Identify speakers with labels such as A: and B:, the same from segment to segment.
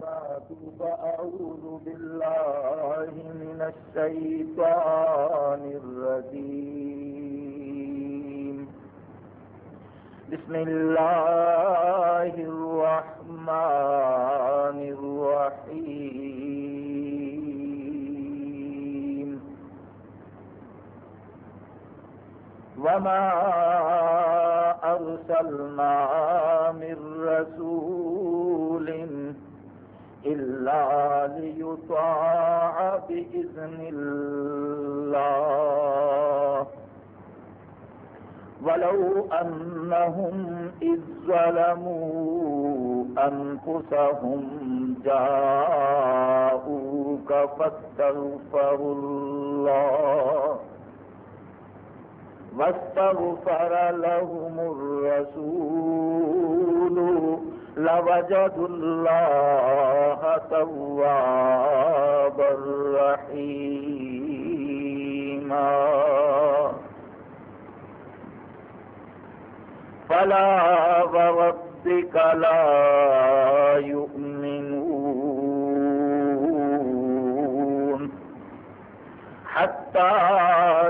A: فأعوذ بالله من الشيطان الرجيم. بسم الله الرحمن الرحيم. وما أرسلنا من رسول إلا ليطاع بإذن الله. ولو أنهم إذ ظلموا أنفسهم جاءوك فاستغفروا الله. واستغفر لهم الرسول لوجدوا الله توابا رحيما فلا وربك لا يؤمنون حتى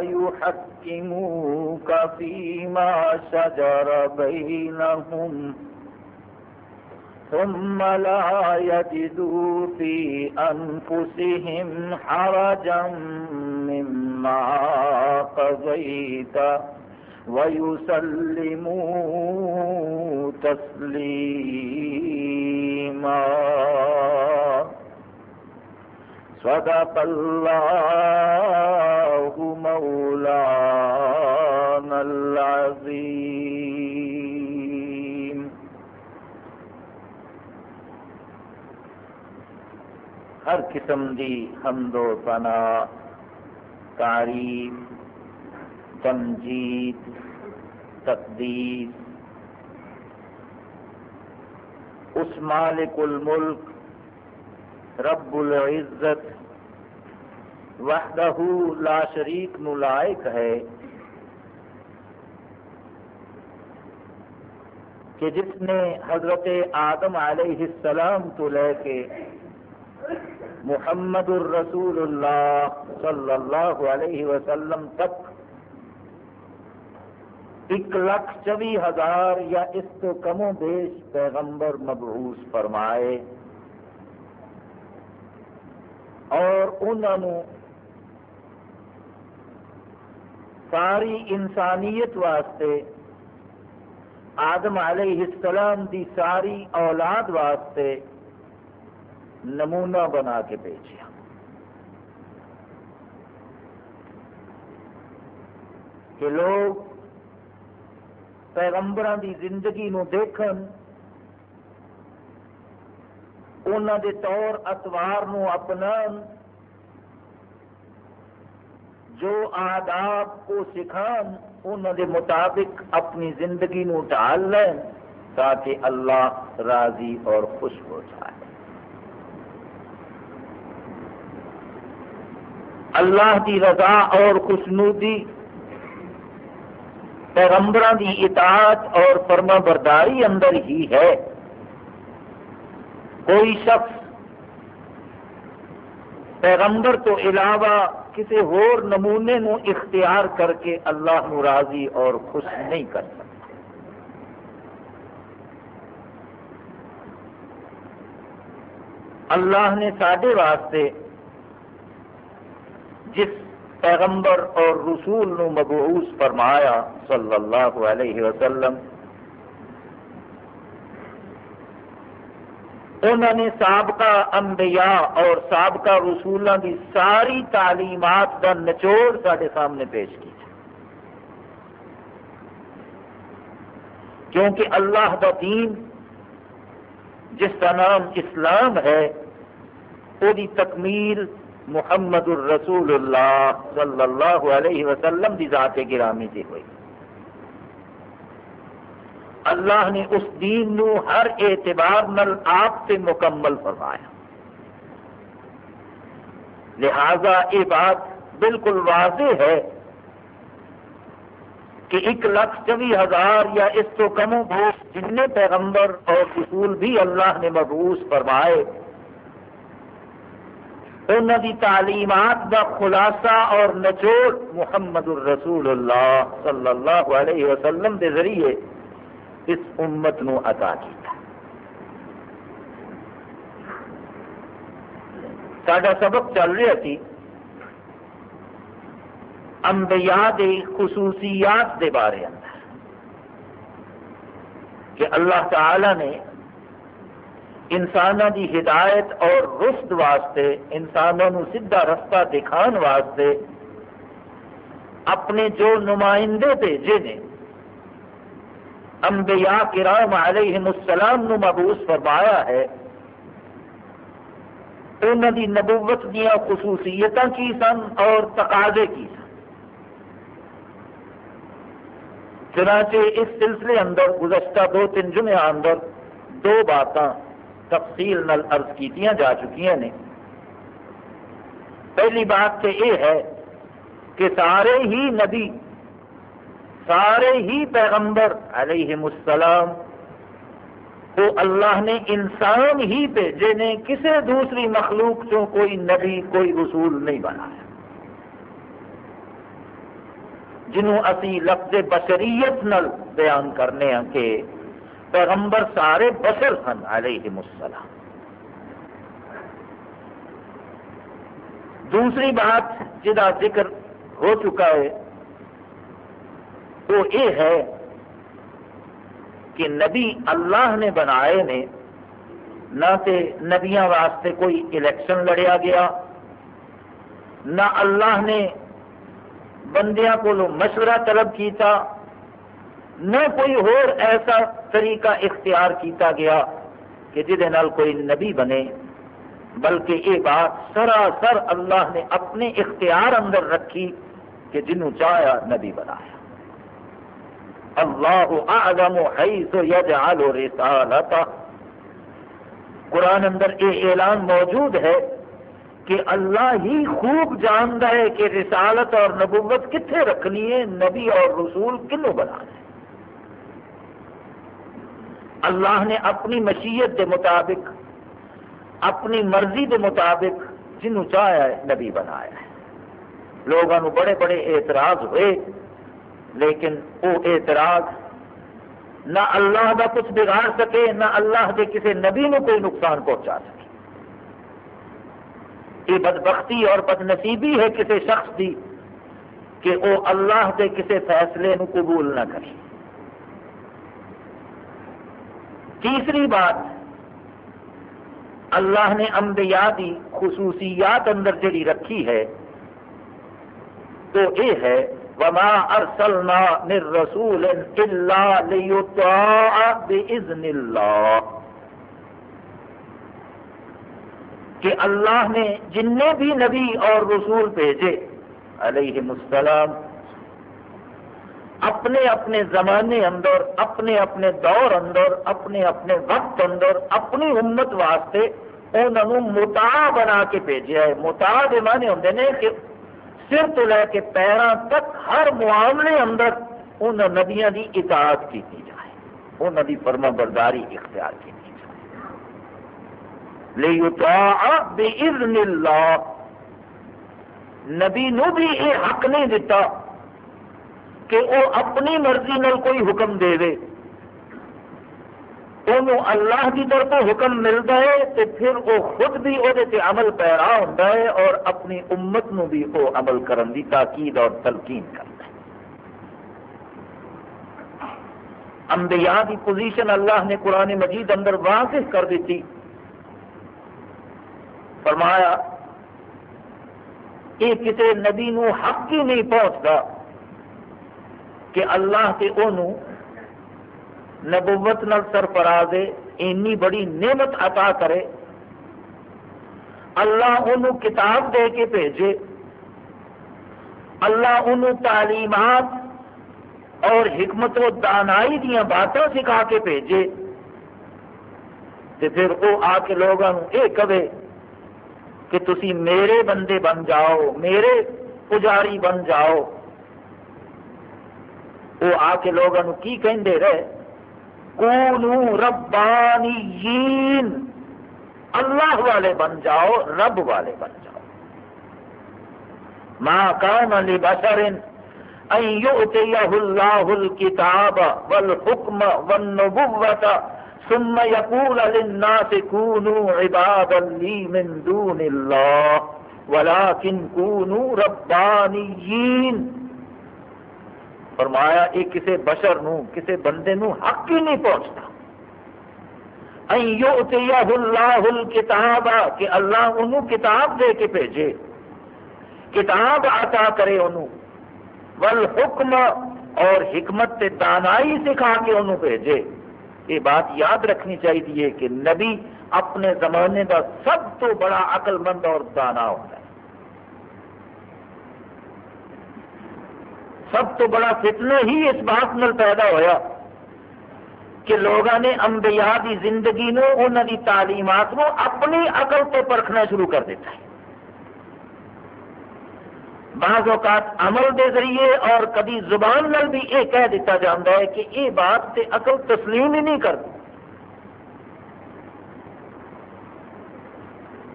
A: يحكموك فيما شجر بينهم ثم لا يجدوا في أنفسهم حرجا مما قضيت ويسلموا تسليما. صدق الله مولانا ہر قسم دی حمد و ثنا تعریف تمجید تقدیس اس مالک الملک رب العزت وحدہ لا شریک نلائق ہے، کہ جس نے حضرت آدم علیہ السلام تو لے کے محمد الرسول اللہ صلی اللہ علیہ وسلم تک ایک لاکھ چوی ہزار یا اس تو کم و بیش پیغمبر مبعوث فرمائے اور انہوں ساری انسانیت واسطے آدم علیہ السلام دی ساری اولاد واسطے نمونہ بنا کے بھیجا کہ لوگ پیغمبران دی زندگی نو دیکھن انہوں دے طور اتوار نو اپنان، جو آداب کو سکھان انہوں دے مطابق اپنی زندگی نو ڈال لیں تاکہ اللہ راضی اور خوش ہو جائے۔ اللہ کی رضا اور خوشنودی پیغمبران دی اطاعت اور فرما برداری اندر ہی ہے۔ کوئی شخص پیغمبر تو علاوہ کسی ہور نمونے نو اختیار کر کے اللہ نو راضی اور خوش نہیں کر سکتا۔ اللہ نے ساڈے واسطے جس پیغمبر اور رسول نو مبعوث فرمایا صلی اللہ علیہ وسلم، انہوں نے سابقہ انبیاء اور سابقہ رسولوں کی ساری تعلیمات کا نچوڑ سارے سامنے پیش کی۔ کیونکہ اللہ کا دین، جس کا نام اسلام ہے وہ تکمیل محمد الرسول اللہ صلی اللہ علیہ وسلم کی ذات گرامی سے ہوئی۔ اللہ نے اس دین نو ہر اعتبار نل آپ سے مکمل فرمایا۔ لہذا یہ بات بالکل واضح ہے کہ ایک لاکھ چوی ہزار یا اس تو کم و جن پیغمبر اور اصول بھی اللہ نے مبوس فرمائے انہوں دی تعلیمات دا خلاصہ اور نچوڑ محمد الرسول اللہ صلی اللہ علیہ وسلم دے ذریعے اس امت نو عطا کیتا۔ ساڈا سبق چل رہا تھی انبیاء دے خصوصیات دے بارے اندر، کہ اللہ تعالی نے انسانوں دی ہدایت اور رشد واسطے انسانوں نو سیدھا رستہ دکھان واسطے اپنے جو نمائندے بھیجے نے، انبیاء کرام علیہ السلام نو مبوس فرمایا ہے۔ انہوں دی نبوت دیا خصوصیت کی سن اور تقاضے کی سن۔ چنانچہ اس سلسلے اندر گزشتہ دو تین جمعہ اندر دو باتاں تفصیل نل عرض کیتیاں جا چکی ہیں پہلی بات تو یہ ہے کہ سارے ہی نبی، سارے ہی پیغمبر علیہ السلام کو اللہ نے انسان ہی بھیجے نے کسی دوسری مخلوق چوں کوئی نبی، کوئی رسول نہیں بنایا۔ جنہوں اسی لفظ بشریت نل بیان کرنے ہیں کہ پیغمبر سارے بشر سن علیہ السلام۔ دوسری بات جہاں ذکر ہو چکا ہے، وہ یہ ہے کہ نبی اللہ نے بنائے نے، نہ تے نبیاں واسطے کوئی الیکشن لڑیا گیا، نہ اللہ نے بندیاں کو مشورہ طلب کیتا، نہ کوئی اور ایسا طریقہ اختیار کیتا گیا کہ جہد کوئی نبی بنے، بلکہ یہ بات سراسر اللہ نے اپنے اختیار اندر رکھی کہ جنہوں چاہیا نبی بنایا۔ اللہ اعظم حیث یجعل رسالتا۔ قرآن اندر یہ اعلان موجود ہے کہ اللہ ہی خوب جانتا ہے کہ رسالت اور نبوت کتنے رکھنی ہے، نبی اور رسول کنوں بنانا ہے اللہ نے اپنی مشیت کے مطابق، اپنی مرضی کے مطابق جنہوں چاہیا ہے، نبی بنایا ہے۔ لوگوں بڑے بڑے اعتراض ہوئے، لیکن وہ اعتراض نہ اللہ کا کچھ بگاڑ سکے، نہ اللہ کے کسی نبی کو کوئی نقصان پہنچا سکے۔ یہ بدبختی اور بد نصیبی ہے کسی شخص کی کہ وہ اللہ کے کسی فیصلے کو قبول نہ کرے۔ تیسری بات، اللہ نے انبیاء دی خصوصیات اندر جڑی رکھی ہے، تو یہ ہے، وما ارسلنا من رسول الا ليطاع باذن اللہ کہ اللہ نے جن بھی نبی اور رسول بھیجے علیہ السلام اپنے اپنے زمانے اندر، اپنے اپنے دور اندر، اپنے اپنے وقت اندر، اپنی امت واسطے انہوں متا بنا کے بھیجا ہے۔ متا کے معنی ہوں نے کہ سر تو لے کے پیروں تک ہر معاملے اندر ان نبیاں کی اطاعت کی جائے۔ انہوں کی فرما برداری اختیار کی جائے۔ بِإِذْنِ اللہ۔ نبی نو بھی یہ حق نہیں دیتا کہ وہ اپنی مرضی نال کوئی حکم دے دے۔ انہوں اللہ کی طرف حکم ملتا ہے تو پھر وہ خود بھی وہ عمل پیرا ہوتا ہے اور اپنی امت نو بھی وہ عمل کرن دی تاکید اور تلقین کرتا ہے۔ انبیاء کی پوزیشن اللہ نے قرآن مجید اندر واضح کر دیتی۔ فرمایا، یہ کسی نبی نو حق ہی نہیں پہنچتا۔ کہ اللہ سے انہوں نبوت نال سرفراز اینی بڑی نعمت عطا کرے۔ اللہ انہوں کتاب دے کے بھیجے۔ اللہ انہوں تعلیمات اور حکمت و دانائی دیا باتیں سکھا کے بھیجے۔ تو پھر وہ آ کے لوگوں یہ کہے کہ تسی میرے بندے بن جاؤ، میرے پجاری بن جاؤ۔ وہ آ کے لوگوں کی کہندے رہے؟ کونو ربانیین، اللہ والے بن جاؤ، رب والے بن جاؤ۔ ما كان لبشر أن يؤتيه الله الكتاب والحكم والنبوة ثم يقول للناس كونوا عبادا لي من دون الله ولكن كونوا ربانيين فرمایا، یہ کسی بشر نو کسی بندے نو حق ہی نہیں پہنچتا۔ اللہ الکتاب کہ اللہ انہوں کتاب دے کے بھیجے۔ کتاب عطا کرے انہوں۔ والحکم اور حکمت تے دانائی سکھا کے انہوں بھیجے۔ یہ بات یاد رکھنی چاہیے کہ نبی اپنے زمانے کا سب تو بڑا عقل مند اور دانا ہوتا ہے۔ سب تو بڑا فتنہ ہی اس بات میں پیدا ہویا کہ لوگوں نے انبیاء دی زندگی نو انہوں دی تعلیمات نو اپنی عقل تو پرکھنا شروع کر دیتا ہے۔ بعض اوقات عمل دے ذریعے اور کبھی زبان نل بھی یہ کہہ دیتا جاتا ہے کہ یہ بات تے عقل تسلیم ہی نہیں کرتی۔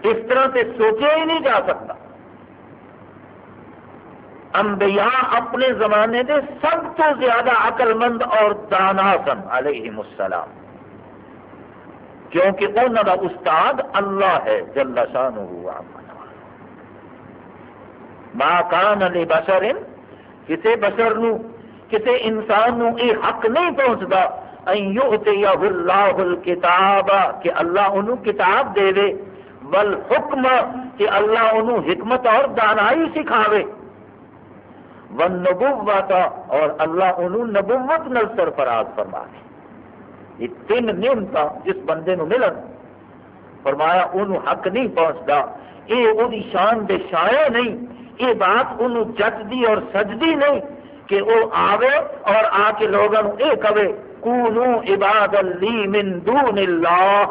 A: اس طرح سے سوچا ہی نہیں جا سکتا۔ انبیاء اپنے زمانے دے سب تو زیادہ عقل مند اور دانا سن علیہ السلام۔ کیونکہ انہوں کا استاد اللہ ہے، جل شان ہوا ماں کان علی بشر کسی بشر نو کسی انسان نو یہ حق نہیں پہنچتا اللہ الکتاب، کہ اللہ انہوں کتاب دے دے والحکم کہ اللہ انہوں حکمت اور دانائی سکھاوے۔ ون نبوت اور اللہ انہوں نبوت نل سرفراز فرما یہ تین نعمت جس بندے نو ملن۔ فرمایا، انہوں حق نہیں پہنچتا۔ یہ وہی شان دے شایا نہیں۔ یہ بات انہوں جچدی اور سجدی نہیں کہ وہ آوے اور آ کے لوگوں یہ کہے، کونو عباد لی من دون اللہ۔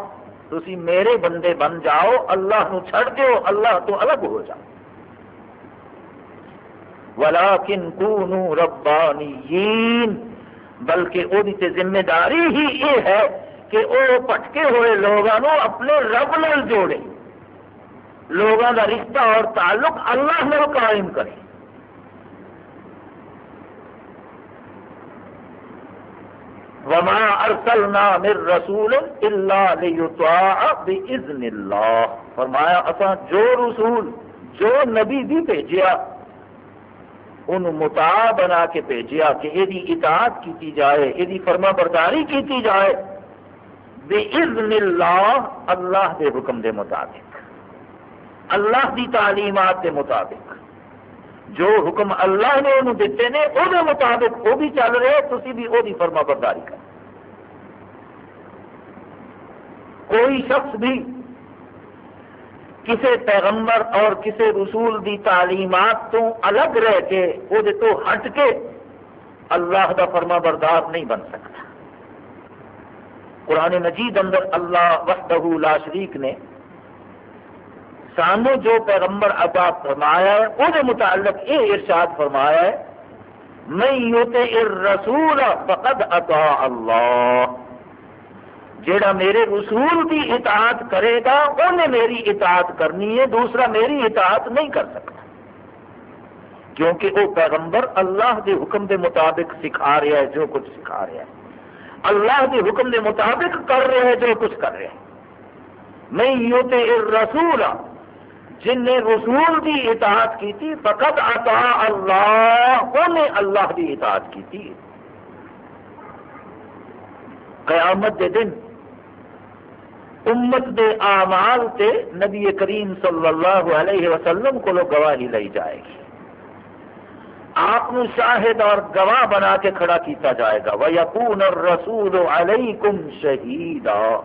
A: تسی میرے بندے بن جاؤ، اللہ نو چھڑ دیو، اللہ تو الگ ہو جاؤ۔ ولیکن کونو ربانیین، بلکہ وہ ذمہ داری ہی یہ ہے کہ وہ پٹکے ہوئے لوگوں اپنے رب نال جوڑے لوگوں کا رشتہ اور تعلق اللہ میں قائم کرے۔ وما ارسلنا من رسول الا ليطاع باذن اللہ۔ فرمایا اسا جو رسول، جو نبی بھی بھیجیا ان متا بنا کے بھیجیا کہ یہ اطاعت کی جائے یہ فرما برداری کی جائے۔ بے اذن اللہ اللہ کے حکم دے مطابق۔ اللہ دی تعلیمات کے مطابق۔ جو حکم اللہ نے انہوں دیتے ہیں وہ مطابق وہ بھی چل رہے تھی بھی وہ فرما برداری کر کوئی شخص بھی کسی پیغمبر اور کسی رسول دی تعلیمات تو الگ رہ کے وہ تو ہٹ کے اللہ دا فرما بردار نہیں بن سکتا۔ قرآن مجید اندر اللہ وحدہ لا شریک نے سانو جو پیغمبر عطا فرمایا ہے وہ متعلق یہ ارشاد فرمایا ہے میں یوتے الرسول فقد عطا اللہ جیڑا میرے رسول کی اطاعت کرے گا انہیں میری اطاعت کرنی ہے، دوسرا میری اطاعت نہیں کر سکتا۔ کیونکہ وہ پیغمبر اللہ کے حکم کے مطابق سکھا رہا ہے جو کچھ سکھا رہا ہے۔ اللہ کے حکم کے مطابق کر رہے ہیں جو کچھ کر رہے ہیں میں یوتے رسول جن نے رسول کی اطاعت کی تھی فقط عطا اللہ انہیں اللہ کی اطاعت کی تھی قیامت دے دن امت دے اعمال تے نبی کریم صلی اللہ علیہ وسلم کو گواہی لائی جائے گی۔ آپ شاہد اور گواہ بنا کے کھڑا کیتا جائے گا۔ وَيَقُونَ الرَّسُولُ عَلَيْكُمْ شَهِيدًا۔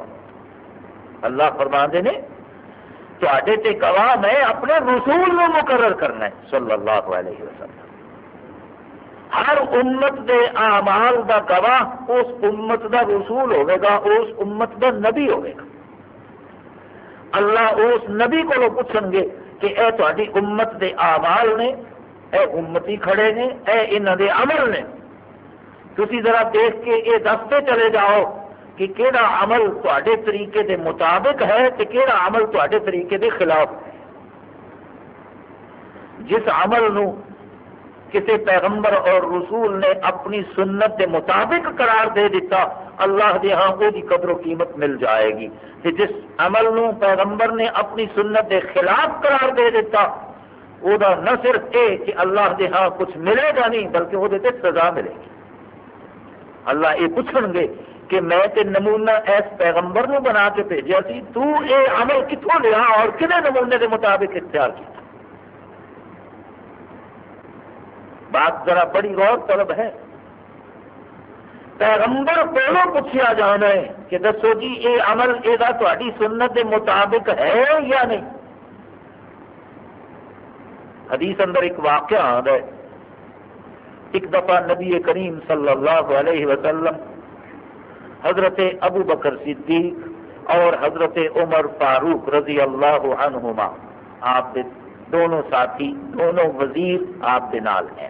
A: اللہ فرماندے نے تے تے گواہ میں اپنے رسول میں مقرر کرنا ہے، صلی اللہ علیہ وسلم۔ ہر امت دے اعمال دا گواہ، اس امت دا رسول ہوئے گا، اس امت دا نبی ہوئے گا۔ اللہ اس نبی کو پوچھیں گے کہ اے تاری امت دے اعمال نے، اے امتی کھڑے نے، اے انہوں دے عمل نے۔ تھی ذرا دیکھ کے یہ دستے چلے جاؤ کہ کہڑا عمل تے طریقے دے مطابق ہے کہ کہڑا عمل تے طریقے دے خلاف۔ ہے جس عمل نو کسی پیغمبر اور رسول نے اپنی سنت کے مطابق قرار دے دیتا، اللہ دے ہاں وہ قدر و قیمت مل جائے گی۔ کہ جس عمل نو پیغمبر نے اپنی سنت کے خلاف قرار دے دیتا وہ نہ صرف یہ کہ اللہ دے ہاں کچھ ملے گا نہیں، بلکہ وہ سزا ملے گی۔ اللہ یہ پوچھن گے کہ میں تے نمونہ ایس پیغمبر نو بنا کے بھیجا سی، تو اے عمل کتوں لیا اور کنے نمونے کے مطابق اختیار کیا بات ذرا بڑی غور طلب ہے۔ پیغمبر کو پوچھا جانا ہے کہ دسو جی یہ عمل یہ تاری سنت کے مطابق ہے یا نہیں؟ حدیث اندر ایک واقعہ آد ہے۔ ایک دفعہ نبی کریم صلی اللہ علیہ وسلم حضرت ابو بکر صدیق اور حضرت عمر فاروق رضی اللہ عنہما، آپ دونوں ساتھی، دونوں وزیر آپ کے نال ہیں۔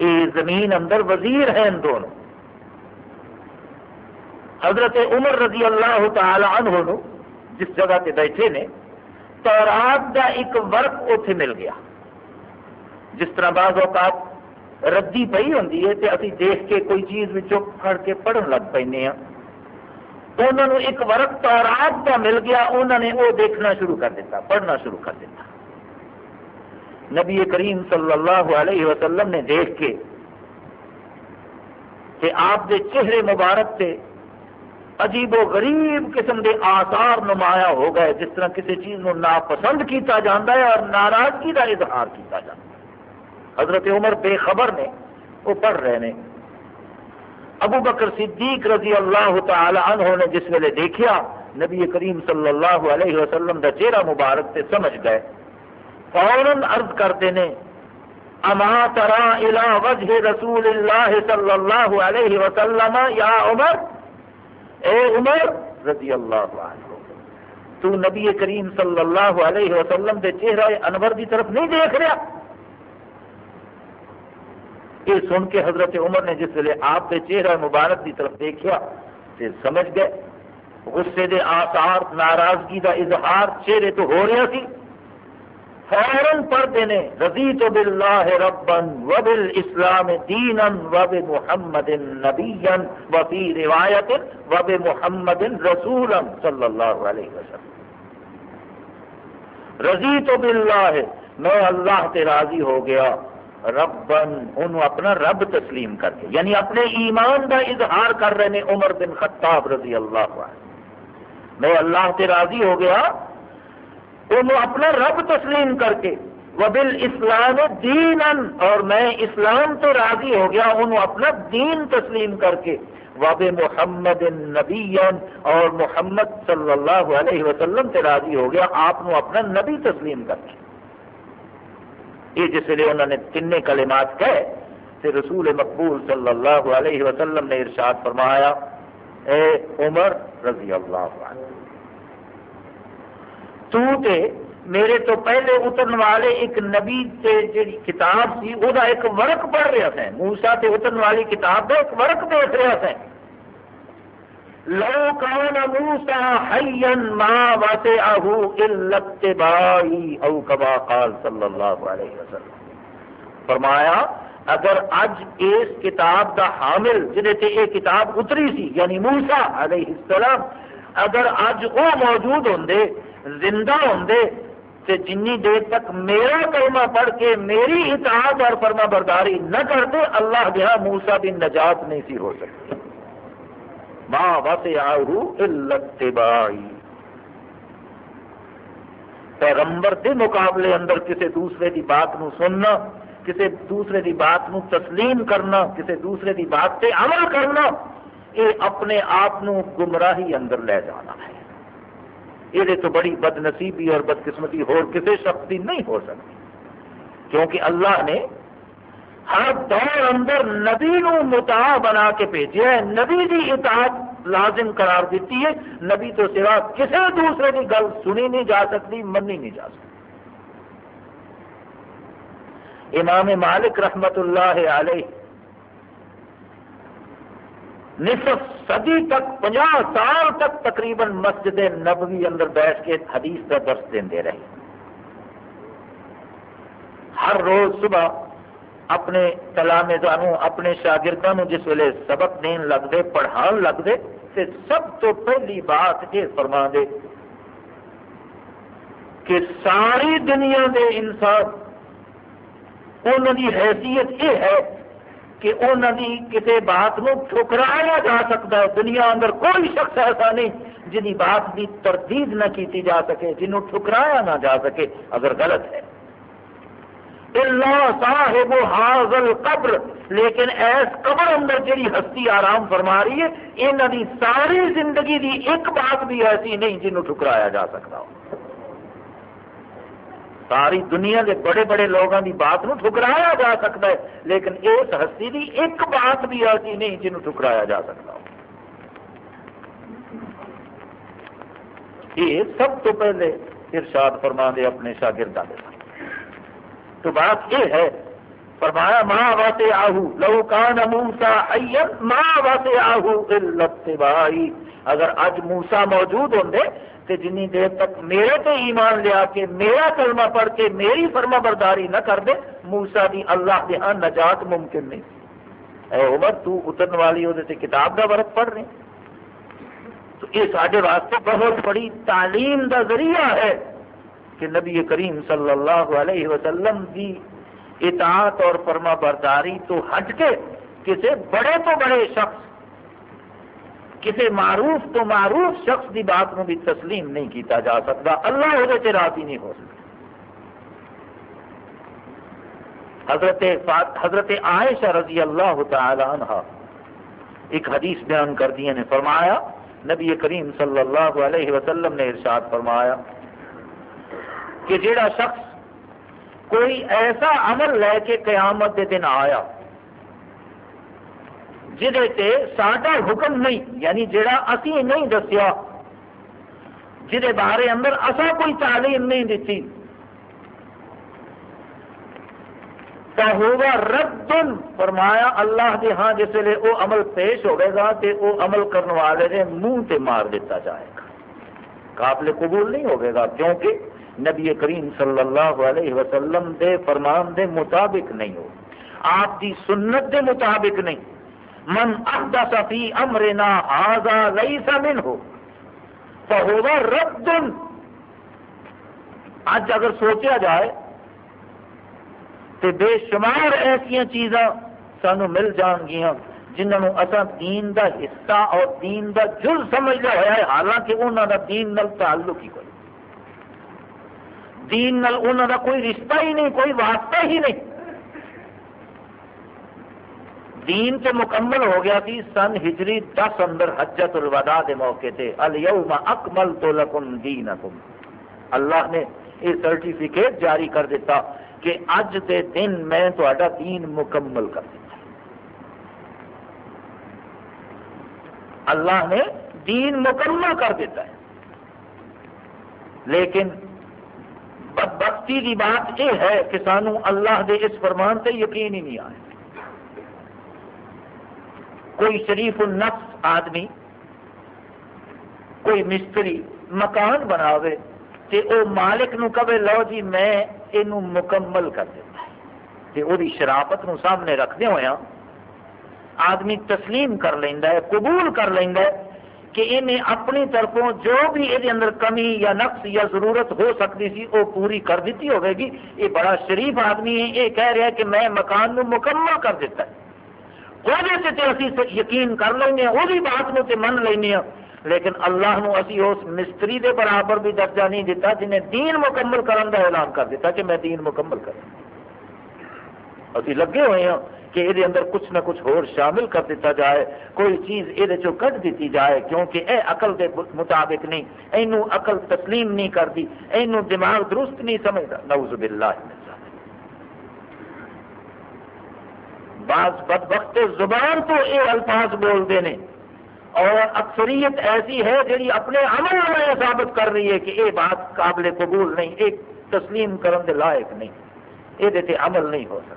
A: یہ زمین اندر وزیر ہیں ان دونوں۔ حضرت عمر رضی اللہ تعالی عنہ جس جگہ پہ بیٹھے نے، تورات کا ایک ورق اتنے مل گیا۔ جس طرح بعض اوقات ردی پی ہوں تو ابھی دیکھ کے کوئی چیز پڑھ کے پڑھن لگ پہ ہاں۔ انہوں نے ایک ورق تورات کا مل گیا انہوں نے وہ دیکھنا شروع کر دیتا پڑھنا شروع کر دیتا نبی کریم صلی اللہ علیہ وسلم نے دیکھ کے کہ آپ کے چہرے مبارک سے عجیب و غریب قسم کے آثار نمایاں ہو گئے، جس طرح کسی چیز کو ناپسند کیتا جاتا ہے اور ناراضگی کا اظہار کیتا جاتا ہے۔ حضرت عمر بے خبر نے وہ پڑھ رہے ہیں۔ ابو بکر صدیق رضی اللہ تعالی عنہ نے جس ویلے دیکھا نبی کریم صلی اللہ علیہ وسلم کا چہرہ مبارک سے سمجھ گئے۔ فوراً عرض کرتے ہیں، اما ترا الى وجہ رسول اللہ صلی اللہ علیہ وسلم، یا عمر؟ اے عمر، رضی اللہ عنہ۔ تو نبی کریم صلی اللہ علیہ وسلم دے چہرہ انور دی طرف نہیں دیکھ رہا۔ یہ سن کے حضرت عمر نے جس ویلے آپ کے چہرہ مبارک دی طرف دیکھا تو سمجھ گئے۔ غصے دے آثار، ناراضگی دا اظہار چہرے تو ہو رہا سی۔ فوراً پڑھتے ہیں رضی تو بلّہ ربن و اسلام دین و محمد نبی و روایت و محمد رسول صلی اللہ علیہ وسلم۔ رضی تو بلّہ میں اللہ سے راضی ہو گیا ربن انہوں اپنا رب تسلیم کر کے یعنی اپنے ایمان کا اظہار کر رہے ہیں عمر بن خطاب رضی اللہ عنہ۔ میں اللہ سے راضی ہو گیا انہوں اپنا رب تسلیم کر کے وبل اسلام دین اور میں اسلام تو راضی ہو گیا، انہوں اپنا دین تسلیم کر کے وب محمد نبی اور محمد صلی اللہ علیہ وسلم سے راضی ہو گیا، آپ اپنا نبی تسلیم کر کے۔ یہ جس لیے انہوں نے تین کلمات کہے، کہ رسول مقبول صلی اللہ علیہ وسلم نے ارشاد فرمایا، اے عمر رضی اللہ عنہ۔ تو تے میرے تو پہلے اترن والے ایک نبی تے جی کتاب سی وہ ایک ورق پڑھ رہا تھا موسا تے اترن والی کتاب کا ایک ورق دیکھ رہا تھا لو کان موسا حین ما واسے آہو الاتبائی او کبا قال صلی اللہ علیہ وسلم۔ فرمایا، اگر اج اس کتاب دا حامل، جنہیں تے یہ کتاب اتری سی یعنی موسا علیہ السلام، اگر اج وہ موجود ہوں زندہ ہوں تو جن دیر تک میرا کلمہ پڑھ کے میری اطاعت اور فرما برداری نہ کرتے، اللہ دیا ہاں موسا بھی نجات نہیں سی ہو سکتی۔ ماں بس پیغمبر کے مقابلے اندر کسی دوسرے کی بات نو سننا کسی دوسرے کی بات نو تسلیم کرنا کسی دوسرے کی بات سے عمل کرنا یہ اپنے آپ گمراہی اندر لے جانا ہے۔ یہ تو بڑی بد نصیبی اور بدقسمتی ہو کسی شخص کی نہیں ہو سکتی۔ کیونکہ اللہ نے ہر دور اندر نبی نو متا بنا کے بھیجا ہے۔ نبی کی اطاعت لازم قرار دیتی ہے۔ نبی تو سوا کسی دوسرے کی گل سنی نہیں جا سکتی، منی نہیں جا سکتی۔ امام مالک رحمت اللہ علیہ نصف صدی تک پناہ سال تک تقریباً مسجد نبوی اندر بیٹھ کے حدیث کا درس دے رہے۔ ہر روز صبح اپنے تلامزانوں اپنے شاگردوں جس ویلے سبق دین لگتے پڑھان لگتے تو سب تو پہلی بات یہ فرما دے کہ ساری دنیا دے انسان انہوں کی حیثیت یہ ہے کہ انہوں کی کسی بات کو ٹھکرایا جا سکتا ہے۔ دنیا اندر کوئی شخص ایسا نہیں جن بات کی تردید نہ کی جا سکے، جنہوں ٹھکرایا نہ جا سکے، اگر غلط ہے۔ اللہ صاحب حاضل قبر لیکن ایس قبر اندر جڑی ہستی آرام فرما رہی ہے انہوں کی ساری زندگی کی ایک بات بھی ایسی نہیں جنہوں ٹھکرایا جا سکتا ہو۔ ساری دنیا کے بڑے بڑے لوگوں کی بات نو ٹھکرایا جا سکتا ہے، لیکن اس ہستی کی ایک بات بھی ایسی نہیں جنہوں ٹھکرایا جا سکتا۔ یہ سب تو پہلے ارشاد فرما دے اپنے شاگردوں کے تو بات یہ ہے، فرمایا ماں واسے آہو لو کان موسا ماں واسے آہو اگر اج موسا موجود ہوں کہ جنی دیر تک میرے تے ایمان لیا کے، میرا کلمہ پڑھ کے، میری فرما برداری نہ کر دے موسا دی اللہ کے ہاں نجات ممکن نہیں۔ اے عمر، تو اترن والی وہ کتاب کا ورق پڑھ رہے۔ تو یہ سارے واسطے بہت بڑی تعلیم دا ذریعہ ہے کہ نبی کریم صلی اللہ علیہ وسلم کی اطاعت اور فرما برداری تو ہٹ کے کسی بڑے تو بڑے شخص کسی معروف تو معروف شخص کی بات کو بھی تسلیم نہیں کیتا جا سکتا۔ اللہ وہ راضی نہیں ہو سکتا۔ حضرت حضرت عائشہ رضی اللہ تعالی عنہ ایک حدیث بیان کر دیا نے فرمایا، نبی کریم صلی اللہ علیہ وسلم نے ارشاد فرمایا کہ جیڑا شخص کوئی ایسا عمل لے کے قیامت کے دن آیا جہے ساڈا حکم نہیں یعنی جڑا اسی نہیں دسیا، جہے بارے اندر اصا کوئی تعلیم نہیں دیتی ہوگا رد، فرمایا اللہ کے ہاں جس ویلے وہ عمل پیش ہوئے گا تو وہ عمل کرنے والے نے منہ تے مار دیتا جائے گا۔ قابل قبول نہیں ہوئے گا، کیونکہ نبی کریم صلی اللہ علیہ وسلم دے فرمان دے مطابق نہیں ہو آپ کی سنت دے مطابق نہیں۔ من احدث فی امرنا هذا ليس منه فهو رد اج اگر سوچا جائے تو بے شمار ایسا چیزاں سانو مل جان گیا جنہوں اصا دین دا حصہ اور دین دا جز سمجھ ہوا ہے، حالانکہ انہوں دا دین نل تعلق ہی کوئی۔ دین نل انہوں دا کوئی رشتہ ہی نہیں، کوئی واسطہ ہی نہیں۔ دین سے مکمل ہو گیا تھی، سن ہجری دس اندر حجت الوداع دے موقع تھے الیوم اکمل تو لکم دینکم۔ اللہ نے یہ سرٹیفکیٹ جاری کر دیتا کہ اج دے دن میں تا دین مکمل کر دیتا۔ اللہ نے دین مکمل کر دیتا ہے۔ لیکن بدبختی کی بات یہ ہے کہ سانو اللہ دے اس فرمان سے یقین ہی نہیں آئے کوئی شریف النفس آدمی کوئی مستری مکان بناوے تے او مالک نو کہے، لو جی میں یہ مکمل کر دیتا تے او دی شرافت نو سامنے رکھدے ہویا ہاں۔ آدمی تسلیم کر لینا ہے، قبول کر لینا ہے کہ انہیں اپنی طرفوں جو بھی یہ اندر کمی یا نقص یا ضرورت ہو سکتی سی وہ پوری کر دیتی ہوگی گی۔ یہ بڑا شریف آدمی ہے، یہ کہہ رہا ہے کہ میں مکان نو مکمل کر دیتا ہے۔ وہ یقین کر لیں وہی بات نو تے من لینا لیکن اللہ نو اسی اس مستری دے برابر بھی درجہ نہیں دیتا جنہیں دین مکمل کرن دا اعلان کر دیتا کہ میں دین مکمل کر اسی لگے ہوئے ہیں کہ یہ اندر کچھ نہ کچھ اور شامل کر دیتا جائے، کوئی چیز یہ کٹ دیتی جائے، کیونکہ اے عقل دے مطابق نہیں، اینو عقل تسلیم نہیں کرتی اینو دماغ درست نہیں سمجھتا نعوذ باللہ۔ بعض بدبخت زبان تو یہ الفاظ بولتے ہیں۔ اور اکثریت ایسی ہے جی اپنے عمل میں ثابت کر رہی ہے کہ یہ بات قابل قبول نہیں ایک تسلیم کرنے کے لائق نہیں۔ یہ عمل نہیں ہو سکتا۔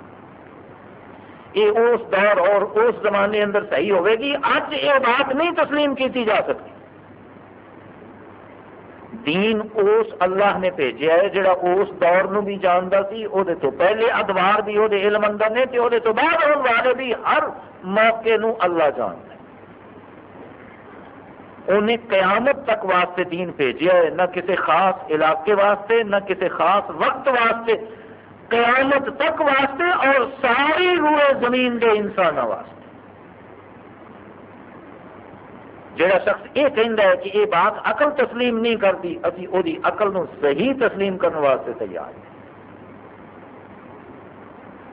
A: یہ اس دور اور اس زمانے اندر صحیح ہوئے گی اج یہ بات نہیں تسلیم کی جا سکتی۔ دین اس اللہ نے بھیجا ہے، جڑا اس دور نو بھی جانتا سی وہ تو پہلے ادوار بھی وہ علم اندر نے، تے وہ تو بعد ہونے والے بھی ہر موقع نو اللہ جانتا ہے۔ انہیں قیامت تک واسطے دین بھیجا ہے نہ کسی خاص علاقے واسطے، نہ کسی خاص وقت واسطے، قیامت تک واسطے، اور ساری روئے زمین کے انسانوں واسطے۔ جڑا شخص یہ کہہ ہے کہ یہ بات عقل تسلیم نہیں کرتی ابھی وہ عقل نو صحیح تسلیم کرنے واسطے تیار ہیں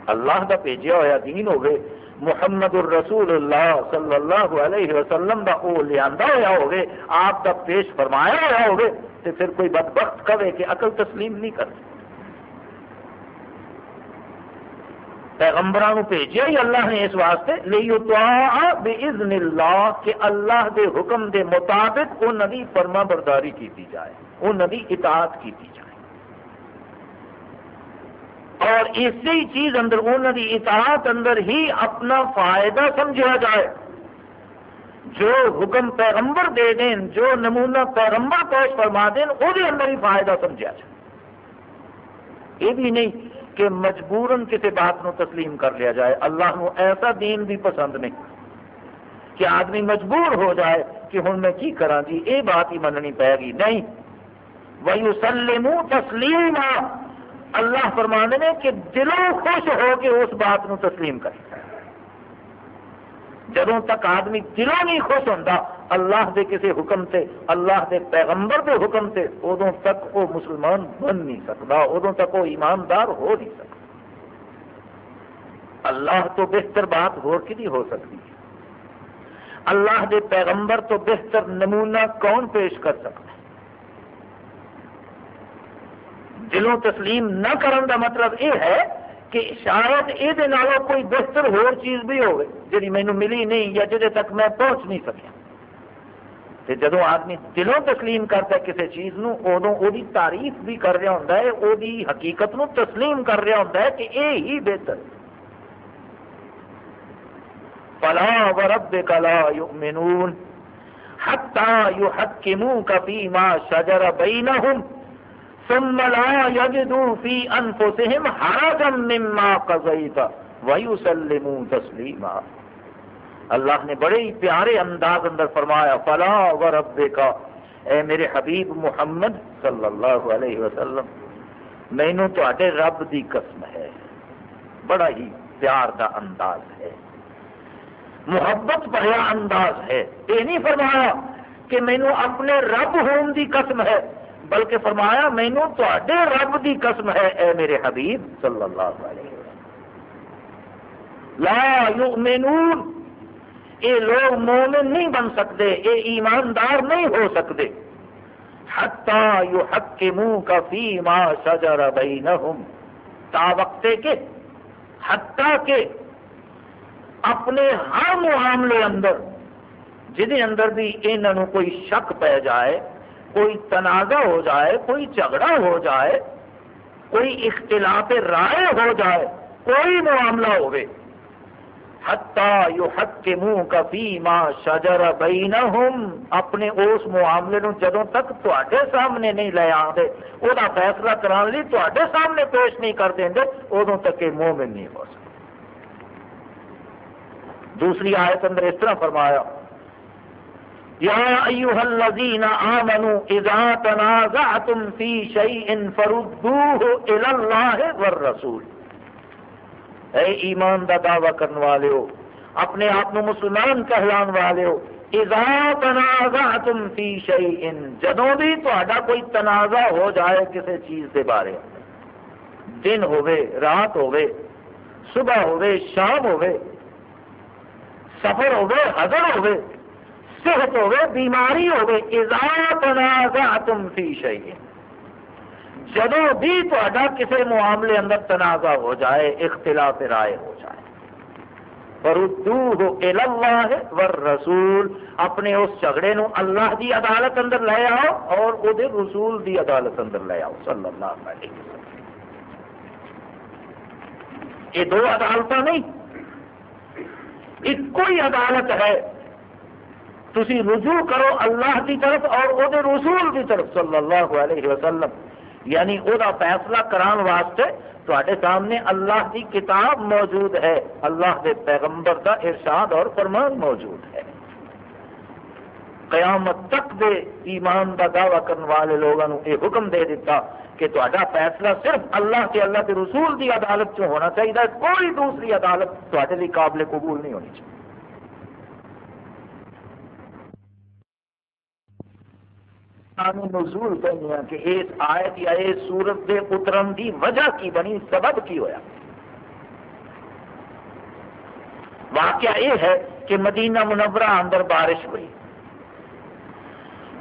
A: اللہ کا بھیجا ہوا دین ہوگی محمد الرسول اللہ صلی اللہ علیہ وسلم کا وہ لیا ہوا ہوگی آپ کا پیش فرمایا ہوا ہوگی تو پھر کوئی بدبخت کہے کہ عقل تسلیم نہیں کرتی۔ پیغمبران بھیجا ہی اللہ نے اس واسطے بِإِذْنِ اللہ کہ اللہ دے حکم دے مطابق وہ نبی فرما برداری کی جائے، وہ نبی اطاعت کی جائے۔ اور اسی چیز اندر انہوں کی اطاعت اندر ہی اپنا فائدہ سمجھا جائے۔ جو حکم پیغمبر دے دیں جو نمونہ پیغمبر پیش فرما دیں وہ اندر ہی فائدہ سمجھا جائے۔ یہ بھی نہیں۔ کہ مجبوراً کسی بات نو تسلیم کر لیا جائے۔ اللہ نو ایسا دین بھی پسند نہیں کہ آدمی مجبور ہو جائے کہ ہوں میں کی کرا جی یہ بات ہی مننی پائے گی۔ نہیں۔ وہی سلم تسلیم اللہ فرمانے نے کہ دلوں خوش ہو کے اس بات نو تسلیم کرے جدوں تک آدمی دلوں نہیں خوش ہوتا اللہ دے کسی حکم سے اللہ دے پیغمبر دے حکم سے ادو تک وہ مسلمان بن نہیں سکتا ادو تک وہ ایماندار ہو نہیں سکتا اللہ تو بہتر بات ہو کی ہو سکتی ہے۔ اللہ دے پیغمبر تو بہتر نمونہ کون پیش کر سکتا ہے؟ دلوں تسلیم نہ کرن کا مطلب یہ ہے کہ شاید یہ کوئی بہتر ہو چیز بھی ہوگی جی مینو ملی نہیں یا جہے تک میں پہنچ نہیں سکیا۔ تے جدو آدمی دلوں تسلیم کرتا ہے کسی چیز نو ادو وہ تعریف بھی کر رہا ہوں وہ حقیقت نو تسلیم کر رہا ہوں کہ یہ ہی بہتر۔ پلا ورب کلا یؤمنون حتی یحکموک فیما شجر بینہم ثم لا يجدوا في انفسهم حرجا مما قضيت ويسلموا تسليما اللہ نے بڑے ہی پیارے انداز اندر فرمایا، فلا و رب کا اے میرے حبیب محمد صلی اللہ علیہ وسلم مینو تے رب دی قسم ہے۔ بڑا ہی پیار کا انداز ہے۔ محبت بڑا انداز ہے۔ یہ نہیں فرمایا کہ مینو اپنے رب ہون دی قسم ہے، بلکہ فرمایا مینو تے رب دی قسم ہے، اے میرے حبیب صلی اللہ علیہ وسلم۔ لا یؤمنون۔ اے لوگ مومن نہیں بن سکتے، اے ایماندار نہیں ہو سکتے۔ حتی یحکموک فی ما شجر بینہم۔ تا وقتے کے، حتی کہ اپنے ہر معاملے اندر جہے اندر بھی انہوں کوئی شک پہ جائے، کوئی تنازع ہو جائے، کوئی جھگڑا ہو جائے، کوئی اختلاف رائے ہو جائے، کوئی معاملہ ہوئے۔ حتی یحکمو کفی ما شجر بینہم۔ اپنے اس معاملے نو جدوں تک تواڈے سامنے نہیں لے آندے، او دا فیصلہ کران لی تواڈے سامنے پیش نہیں کر دیندے اودوں تک کہ مومن نہیں ہو سکتے دوسری آیت اندر اس طرح فرمایا، یا ایوہ الذین آمنوا اذا تنازعتم فی شیء فردوه الاللہ والرسول۔ اے ایمان دا دعویٰ کرنے والے ہو، اپنے آپ مسلمان کہلان والے ہو۔ اذا فی شیء جدوں بھی تہاڈا کوئی تنازع ہو جائے کسی چیز کے بارے۔ دن ہوے رات ہوے صبح ہوے شام ہوے سفر ہوے حضر ہوے صحت ہوے بیماری ہوے اذا تنازعتم فی شیء جدو بھی تا کسی معاملے اندر تنازع ہو جائے، اختلاف رائے ہو جائے۔ اللہ رسول اپنے اس جھگڑے نو اللہ دی عدالت اندر لے آؤ اور وہ رسول دی عدالت اندر لے آؤ۔ صلی اللہ علیہ وسلم۔ یہ دو عدالت نہیں ایک ہی عدالت ہے۔ تسی رجوع کرو اللہ کی طرف اور وہ رسول کی طرف۔ صلی اللہ علیہ وسلم۔ یعنی وہ فیصلہ کران واسطے تے سامنے اللہ کی کتاب موجود ہے۔ اللہ کے پیغمبر کا ارشاد اور فرمان موجود ہے۔ قیامت تک دے ایمان کا دعوی کرنے والے لوگوں یہ حکم دے دیتا کہ تا فیصلہ صرف اللہ کے اللہ کے رسول کی عدالت چ ہونا چاہیے کوئی دوسری عدالت تے لیے قابل قبول نہیں ہونی چاہیے نزول کہنے ہیں کہ اس آیت یا اس سورت کے اترن کی وجہ کی بنی، سبب کی ہویا۔ واقعہ یہ ہے کہ مدینہ منورہ اندر بارش ہوئی۔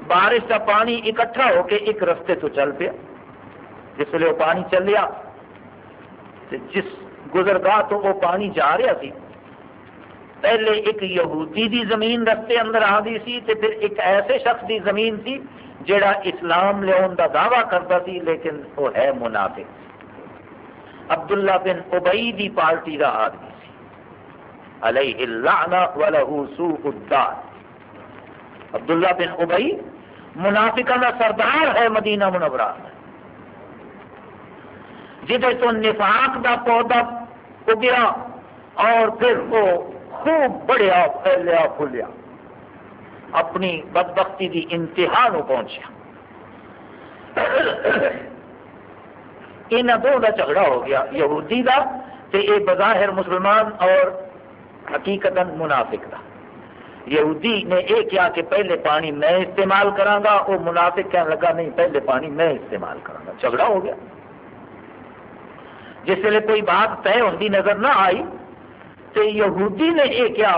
A: بارش کا پانی اکٹھا ہو کے ایک رستے تو چل پیا، جس وہ پانی چلیا جس گزرگاہ تو وہ پانی جا رہا سی پہلے ایک یہودی دی زمین رستے اندر آ گئی سی تے پھر ایک ایسے شخص دی زمین سی جڑا اسلام لیا دا دعویٰ کرتا سی، لیکن وہ ہے منافق۔ عبداللہ بن ابئی دی پارٹی دا آدمی سی۔ علیہ اللعنہ ولہو سوء الدار۔ عبداللہ بن ابئی منافقہ دا سردار ہے مدینہ منورہ۔ جدھر تو نفاق دا پودا اگیا اور پھر وہ خوب بڑھیا پھیلیا پھولیا اپنی بدبختی کی انتہا نو پہنچیا۔ یہاں دو کا جھگڑا ہو گیا، یہودی کا یہ بظاہر مسلمان اور حقیقت منافق کا یہودی نے یہ کیا کہ پہلے پانی میں استعمال کرا وہ منافق کہنے لگا، نہیں، پہلے پانی میں استعمال کرا جھگڑا ہو گیا۔ جس ویلے کوئی بات طے ہوتی نظر نہ آئی تو یہودی نے یہ کیا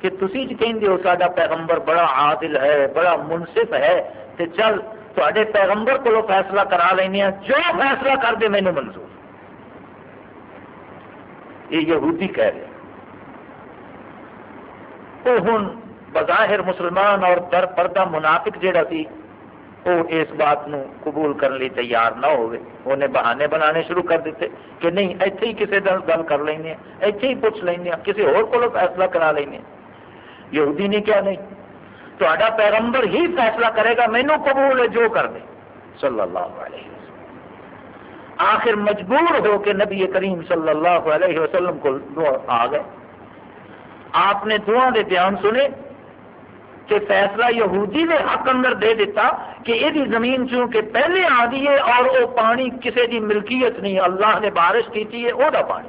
A: کہ تھی کہیں ہو سا پیغمبر بڑا عادل ہے، بڑا منصف ہے تو چل تے پیغمبر کو فیصلہ کرا لینا جو فیصلہ کر دے مینو منظور۔ یہ یہودی کہہ رہے وہ ہوں بظاہر مسلمان اور در پردہ منافق جہا سی وہ اس بات نو قبول کرنے لی تیار نہ ہوئے۔ انہیں بہانے بنانے شروع کر دیتے کہ نہیں، ایتھے ہی کسی دل گل کر لیں ایتھے ہی پوچھ لیں کسی اور کو فیصلہ کرا لیں یہودی نے کیا نہیں؟ تو پیغمبر ہی فیصلہ کرے گا مینو قبول ہے، جو کر دے۔ صلی اللہ علیہ وسلم۔ آخر مجبور ہو کے نبی کریم صلی اللہ علیہ وسلم کو آ گئے۔ آپ نے دعا دے بیان سنے کہ فیصلہ یہودی نے حق اندر دے دیتا کہ یہ زمین چونکہ پہلے آ گئی ہے اور وہ پانی کسی کی ملکیت نہیں، اللہ نے بارش کی ہے، وہ پانی۔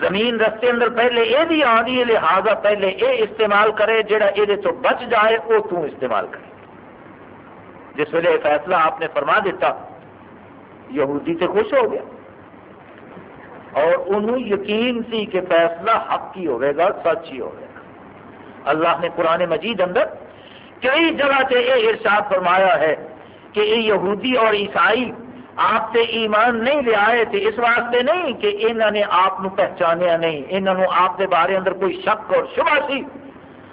A: زمین رستے اندر پہلے یہ بھی آ گئی ہے، لہٰذا پہلے یہ استعمال کرے، جڑا یہ بچ جائے، وہ تو استعمال کرے۔ جس ویلے فیصلہ آپ نے فرما دیتا، یہودی سے خوش ہو گیا۔ اور انہوں یقین سی کہ فیصلہ حق ہی ہوئے گا سچ ہی ہوئے گا۔ اللہ نے قرآن مجید اندر کئی جگہ سے یہ ارشاد فرمایا ہے کہ یہ یہودی اور عیسائی آپ سے ایمان نہیں لے آئے تھے، اس واسطے نہیں کہ انہوں نے آپ پہچانیا نہیں۔ انہوں نے آپ کے بارے اندر کوئی شک اور شبہ سی۔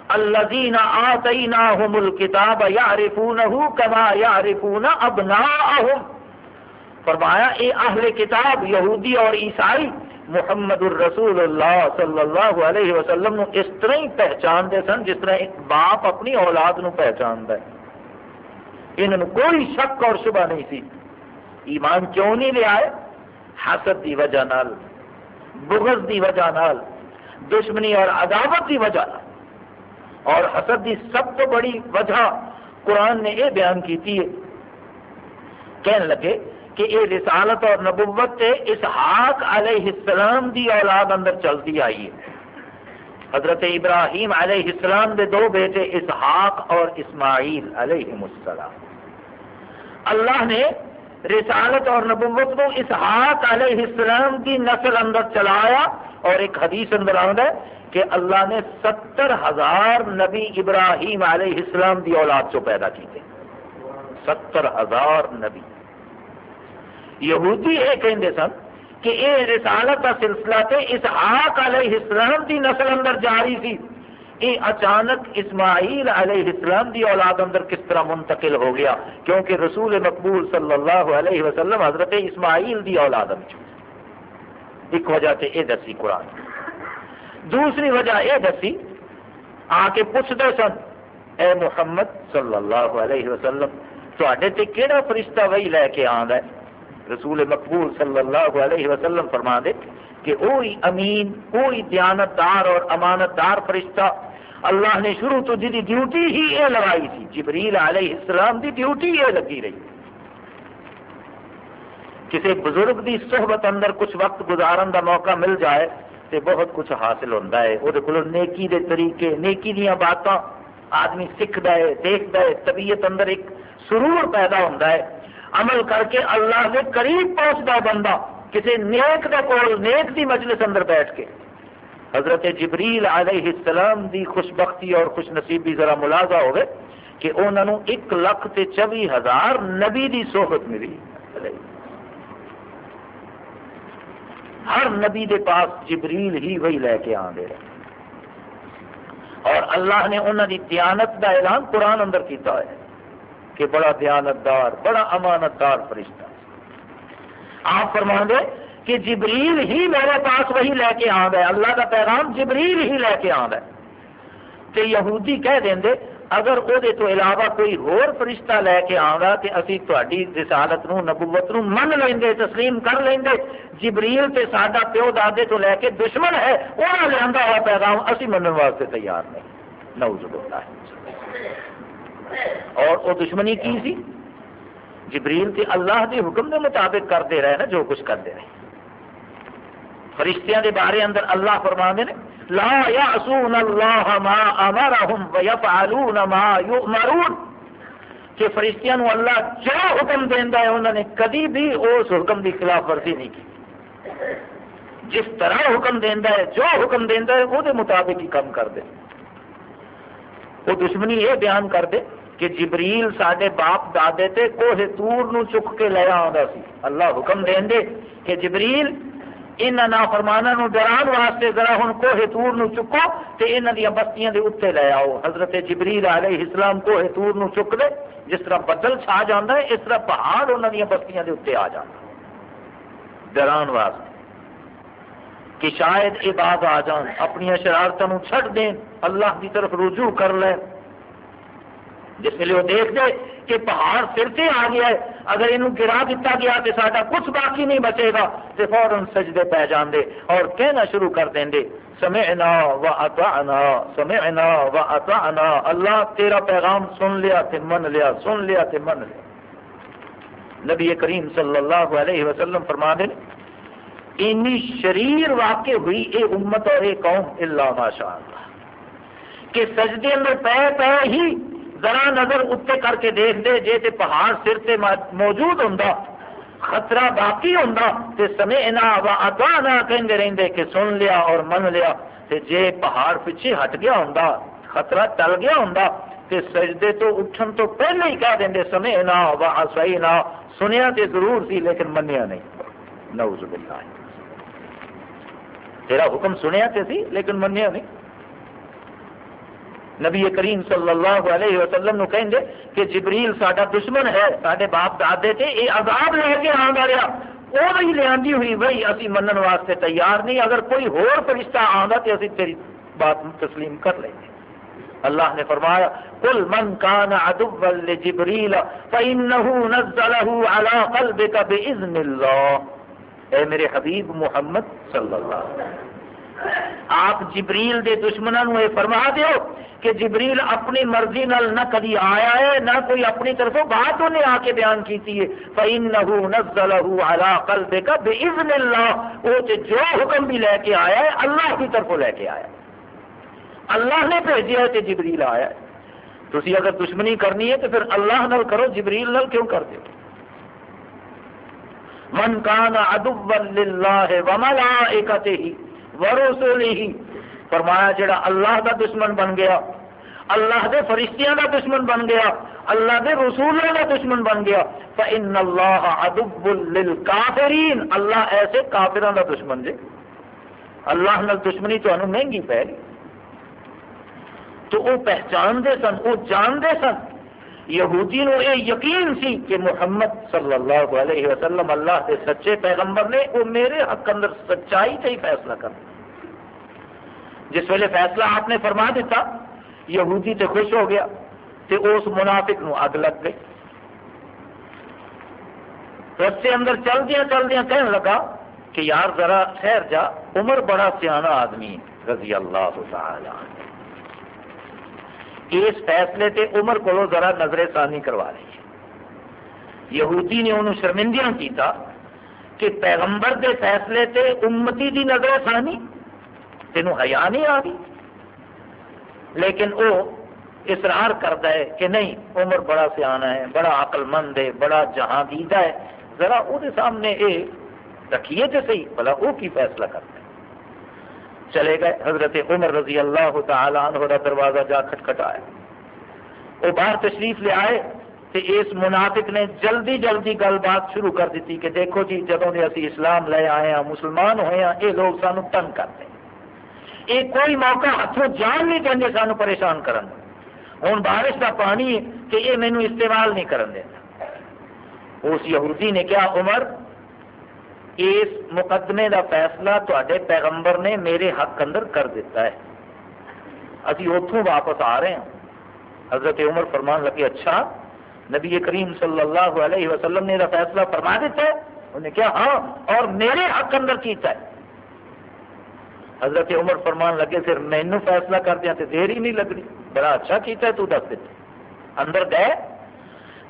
A: الذین آتیناہم الکتاب یعرفونہ کما یعرفون ابناءہم۔ فرمایا، اے اہل کتاب، یہودی اور عیسائی محمد الرسول اللہ صلی اللہ علیہ وسلم نو اس طرح ہی پہچان دے سن، جس طرح ایک باپ اپنی اولاد نو پہچان ہے۔ انہوں کوئی شک اور شبہ نہیں سی۔ ایمان کیوں نہیں لے آئے؟ حسد دی وجہ نال، بغض دی وجہ نال، دشمنی اور عداوت دی وجہ نال۔ اور حسد دی سب تو بڑی وجہ قرآن نے یہ بیان کی تھی۔ کہنے لگے کہ یہ رسالت اور نبوت اسحاق علیہ السلام دی اولاد اندر چلتی آئی ہے۔ حضرت ابراہیم علیہ السلام دے دو بیٹے اسحاق اور اسماعیل علیہ السلام۔ اللہ نے رسالت اور نبوت کو اسحاق علیہ السلام کی نسل اندر چلایا اور ایک حدیث اندر آتا ہے کہ اللہ نے ستر ہزار نبی ابراہیم علیہ السلام دی اولاد چو پیدا کیتے ستر ہزار نبی۔ یہودی یہ کہتے سن کہ یہ رسالت کا سلسلہ تے اس آک علیہ السلام کی نسل اندر جاری تھی یہ اچانک اسماعیل علیہ السلام دی اولاد اندر کس طرح منتقل ہو گیا؟ کیونکہ رسول مقبول صلی اللہ علیہ وسلم حضرت اسماعیل دی اولاد ایک وجہ سے یہ دسی قرآن۔ دوسری وجہ یہ دسی آ کے پوچھتے سن، اے محمد صلی اللہ علیہ وسلم تے کہڑا فرشتہ وہی لے کے آد ہے؟ رسول مقبول صلی اللہ علیہ وسلم فرما دے کہ وہی امین وہی دیانتدار اور امانت دار فرشتہ، اللہ نے شروع تو جی ڈیوٹی ہی یہ لگائی تھی، جبریل علیہ السلام دی ڈیوٹی یہ لگی رہی۔ کسی بزرگ دی صحبت اندر کچھ وقت گزارن دا موقع مل جائے تو بہت کچھ حاصل ہوتا ہے۔ وہ نیکی دے طریقے، نیکی دیا باتاں آدمی سیکھتا ہے دیکھتا ہے، طبیعت اندر ایک سرور پیدا ہوتا ہے۔ عمل کر کے اللہ کے قریب پہنچتا بندہ، کسی نیک دا کول، نیک دی مجلس اندر بیٹھ کے۔ حضرت جبریل علیہ السلام دی خوش بختی اور خوش نصیبی ذرا ملازہ ہوئے کہ انہوں نے ایک لاکھ تے چوی ہزار نبی دی صحبت ملی۔ ہر نبی دے پاس جبریل ہی وہی لے کے آدھے رہے۔ اور اللہ نے انہوں دی دیانت دا اعلان قرآن اندر کیتا ہے۔ کہ بڑا دیانتدار، بڑا امانت دار فرشتہ۔ آپ فرما دے کہ جبریل ہی میرے پاس وہی لے کے آد ہے۔ اللہ کا پیغام جبریل ہی لے کے آد ہے۔ تو یہودی کہہ دیں دے اگر وہ تو علاوہ کوئی ہور فرشتہ لے کے آگا تو اسی تاری رسالت نو نبوت نو من لیں گے تسلیم کر لیں گے جبریل تے ساڈا پیو دادے تو لے کے دشمن ہے وہ لیا ہوا پیغام۔ اسی منن واسطے تیار نہیں نوز بولتا ہے اور وہ دشمنی کی سی جبریل تے اللہ کے حکم کے مطابق کرتے رہے نا، جو کچھ کرتے رہے۔ فرشتیاں دے بارے اندر اللہ فرما دے لا یعصون اللہ ما امرهم ویفعلون ما یؤمرون۔ کہ فرشتیاں نو اللہ جو حکم دیندا ہے انہوں نے کدی بھی اس حکم دی خلاف ورزی نہیں کی۔ جس طرح حکم دیندا ہے، جو حکم دیندا ہے، وہ دے مطابق ہی کام کر دے وہ دشمنی یہ بیان کر دے کہ جبریل سڈے باپ دادے تے کوہ تور نو چک کے لیا آتا سی۔ اللہ حکم دیں دے کہ جبریل ان نافرمانا نو ڈران واسطے ذرا ہوں کوہ تور نو چکو تے ان دیا بستیاں دے اتنے لے آؤ۔ حضرت جبریل علیہ السلام کوہ تور نو چک دے، جس طرح بدل چھا جانا ہے، اس طرح پہاڑ انہوں دیا بستیاں دے اتنے آ جانا ڈران واسطے کہ شاید یہ بات آ جان اپنی شرارتوں چھٹ دیں اللہ کی طرف رجوع کر لیں جس ویلے وہ دیکھ دے کہ پہاڑ سر سے آ گیا ہے۔ اگر یہ گرا دیتا گیا تو سارا کچھ باقی نہیں بچے گا۔ تو فوراً سجدے پہ جاندے اور کہنا شروع کر دیں دے۔ سمعنا و اطعنا، سمعنا و اطعنا۔ اللہ تیرا پیغام سن لیا تے من لیا، سن لیا تے من لیا۔ نبی کریم صلی اللہ علیہ وسلم فرما دیں اینی شریر واقع ہوئی اے امت اور اے قوم اللہ ماشاء اللہ۔ کہ سجدے اندر پہ پہ ہی ذرا نظر اتنے کر کے دیکھ دے، جے تے پہاڑ سر سے موجود ہوں خطرہ باقی ہوں تے سمے انا و نہ کہیں رہتے کہ سن لیا اور من لیا، تے جے پہاڑ پیچھے ہٹ گیا ہوں خطرہ ٹل گیا ہوں تے سجدے تو اٹھن تو پہلے ہی کہہ دیں سمے انا و اصائی نہ سنیا تے ضرور سی لیکن منیا نہیں۔ نعوذ باللہ۔ تیرا حکم سنیا تے سی لیکن منیا نہیں۔ نبی کریم صلی اللہ علیہ وسلم نو کہیں گے کہ جبریل ساڈا دشمن ہے سارے باپ دادے تے یہ عذاب لے کے آ۔ گیا وہ وہی لیا ہوئی وہی اسی منن واسطے تیار نہیں، اگر کوئی ہور فرشتہ آندا تے اسی تیری بات تسلیم کر لیں گے۔ اللہ نے فرمایا کل من کان عدوا لجبریل فانه نزله على قلبك باذن الله اے میرے حبیب محمد صلی اللہ علیہ وسلم۔ آپ جبریل دے دشمنوں یہ فرما دیو کہ جبریل اپنی مرضی نال نہ کدی آیا ہے، نہ کوئی اپنی طرف بات انہیں آ کے بیان کی ہے۔ فَإِنَّهُ نَزَّلَهُ عَلَىٰ قَلْبِكَ بِإِذْنِ اللَّهِ۔ وہ تے جو حکم بھی لے کے آیا ہے، اللہ کی طرف لے کے آیا ہے۔ اللہ نے بھیجا ہے تے جبریل آیا ہے۔ تسی اگر دشمنی کرنی ہے تو پھر اللہ نال کرو، جبریل نال کیوں کر دو من کان عدوا للہ وملائکتہ ورسوله فرمایا جڑا اللہ دا دشمن بن گیا، اللہ دے فرشتیاں دا دشمن بن گیا، اللہ دے رسولوں دا دشمن بن گیا۔ فإن اللہ عدو للکافرین اللہ ایسے کافران دا دشمن جے۔ اللہ نال دشمنی تو انہوں مہنگی پہ تو وہ پہچان دے سن وہ جان دے سن۔ یہودی نو یہ یقین سی کہ محمد صلی اللہ علیہ وسلم اللہ کے سچے پیغمبر نے وہ میرے حق اندر سچائی سے ہی فیصلہ کرنا جس ویلے فیصلہ آپ نے فرما دیتا، یہودی تے خوش ہو گیا تے اس منافق نو اگ لگ گئی۔ رستے اندر چل دیا چل کہنے لگا کہ یار ذرا ٹھہر جا، عمر بڑا سیاح آدمی رضی اللہ تعالی اس فیصلے تے عمر کو ذرا نظر ثانی کروا رہی ہے یہودی نے انہوں شرمندیاں کیتا کہ پیغمبر دے فیصلے تے امتی دی نظر ثانی تینوں حیا نہیں آ گئی لیکن وہ اصرار کرتا ہے کہ نہیں، عمر بڑا سیاح ہے، بڑا عقل مند ہے، بڑا جہاں دیدہ ہے۔ ذرا وہ سامنے یہ رکھیے تو صحیح بلا وہ کی فیصلہ کرتا ہے۔ چلے گئے۔ حضرت عمر رضی اللہ تعالی عنہ کا دروازہ جا کھٹکھٹایا۔ وہ باہر تشریف لے آئے تو اس منافق نے جلدی جلدی گل بات شروع کر دیتی کہ دیکھو جی جدوں نے اسی اسلام لے آئے ہیں، مسلمان ہوئے ہیں، یہ لوگ سانو تنگ کرتے ہیں۔ یہ کوئی موقع ہاتھوں جان نہیں چاہتے سانو پریشان کرن۔ ہوں بارش کا پانی کہ یہ مینو استعمال نہیں کرن دینا اس یہودی نے کیا عمر اس مقدمے دا فیصلہ تے پیغمبر نے میرے حق اندر کر دیتا ہے۔ ابھی اتوں واپس آ رہے ہیں۔ حضرت عمر فرمان لگے اچھا نبی کریم صلی اللہ علیہ وسلم نے فیصلہ فرما دیتا ہے۔ انہیں کیا ہاں اور میرے حق اندر کیتا ہے۔ حضرت عمر فرمان لگے پھر مینو فیصلہ کر دیا تو دیر ہی نہیں لگنی۔ بڑا اچھا کیتا ہے، تو دس دیتے اندر گئے،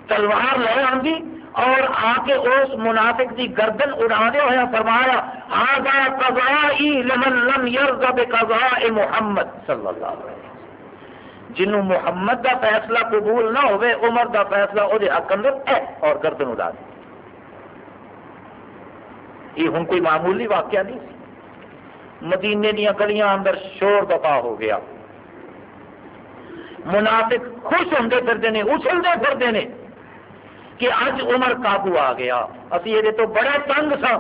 A: تلوار لے آنگی اور آ کے اس منافق کی گردن اڑا دے ہوا فرمایا آگا قضائی لمن لم یرغب قضاء محمد. صلی اللہ علیہ وسلم۔ جنہوں محمد دا فیصلہ قبول نہ ہوئے، عمر دا فیصلہ وہ حق اندر ہے اور گردن اڑا دے یہ ہوں کوئی معمولی واقعہ نہیں مدینے دیا گلیاں اندر شور دفاع ہو گیا۔ منافق خوش ہوتے پھرتے ہیں اچھلتے پھرتے ہیں کہ اج عمر قابو آ گیا۔ اسی یہ تو بڑے تنگ سا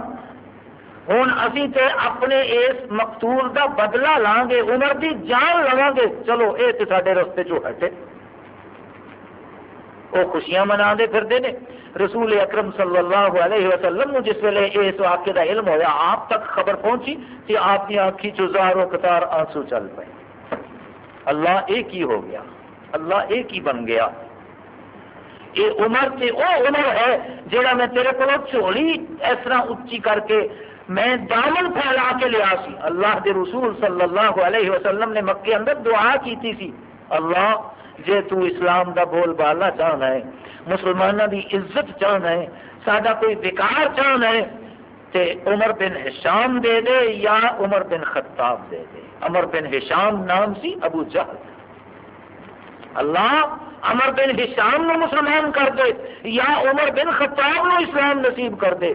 A: ہوں اسی تے اپنے اس مقتول کا بدلہ لان گے، عمر کی جان لوا گے۔ چلو یہ تو سارے رستے چو ہٹے۔ وہ خوشیاں منا دے پھرتے ہیں رسول اکرم صلی اللہ علیہ وسلم جس ویلے اس واقعے کا علم ہوا آپ تک خبر پہنچی کہ آپ کی آنکھی چزار و قطار آنسو چل پے اللہ ایک ہی ہو گیا۔ اللہ ایک ہی بن گیا۔ یہ عمر سے وہ عمر ہے جہاں میں تیرے کو چولی اس طرح اچھی کر کے میں دامن پھیلا کے لیا سی۔ اللہ کے رسول صلی اللہ علیہ وسلم نے مکے اندر دعا کی تھی اللہ، جے تو اسلام دا بول بالا چاہنا ہے مسلمانوں دی عزت چاہنا ہے سڈا کوئی وکار چاہنا ہے، تے عمر بن حشام دے دے یا عمر بن خطاب دے دے۔ عمر بن حشام نام سی ابو جہل۔ اللہ عمر بن حشام نو مسلمان کر دے، یا عمر بن خطاب نو اسلام نصیب کر دے۔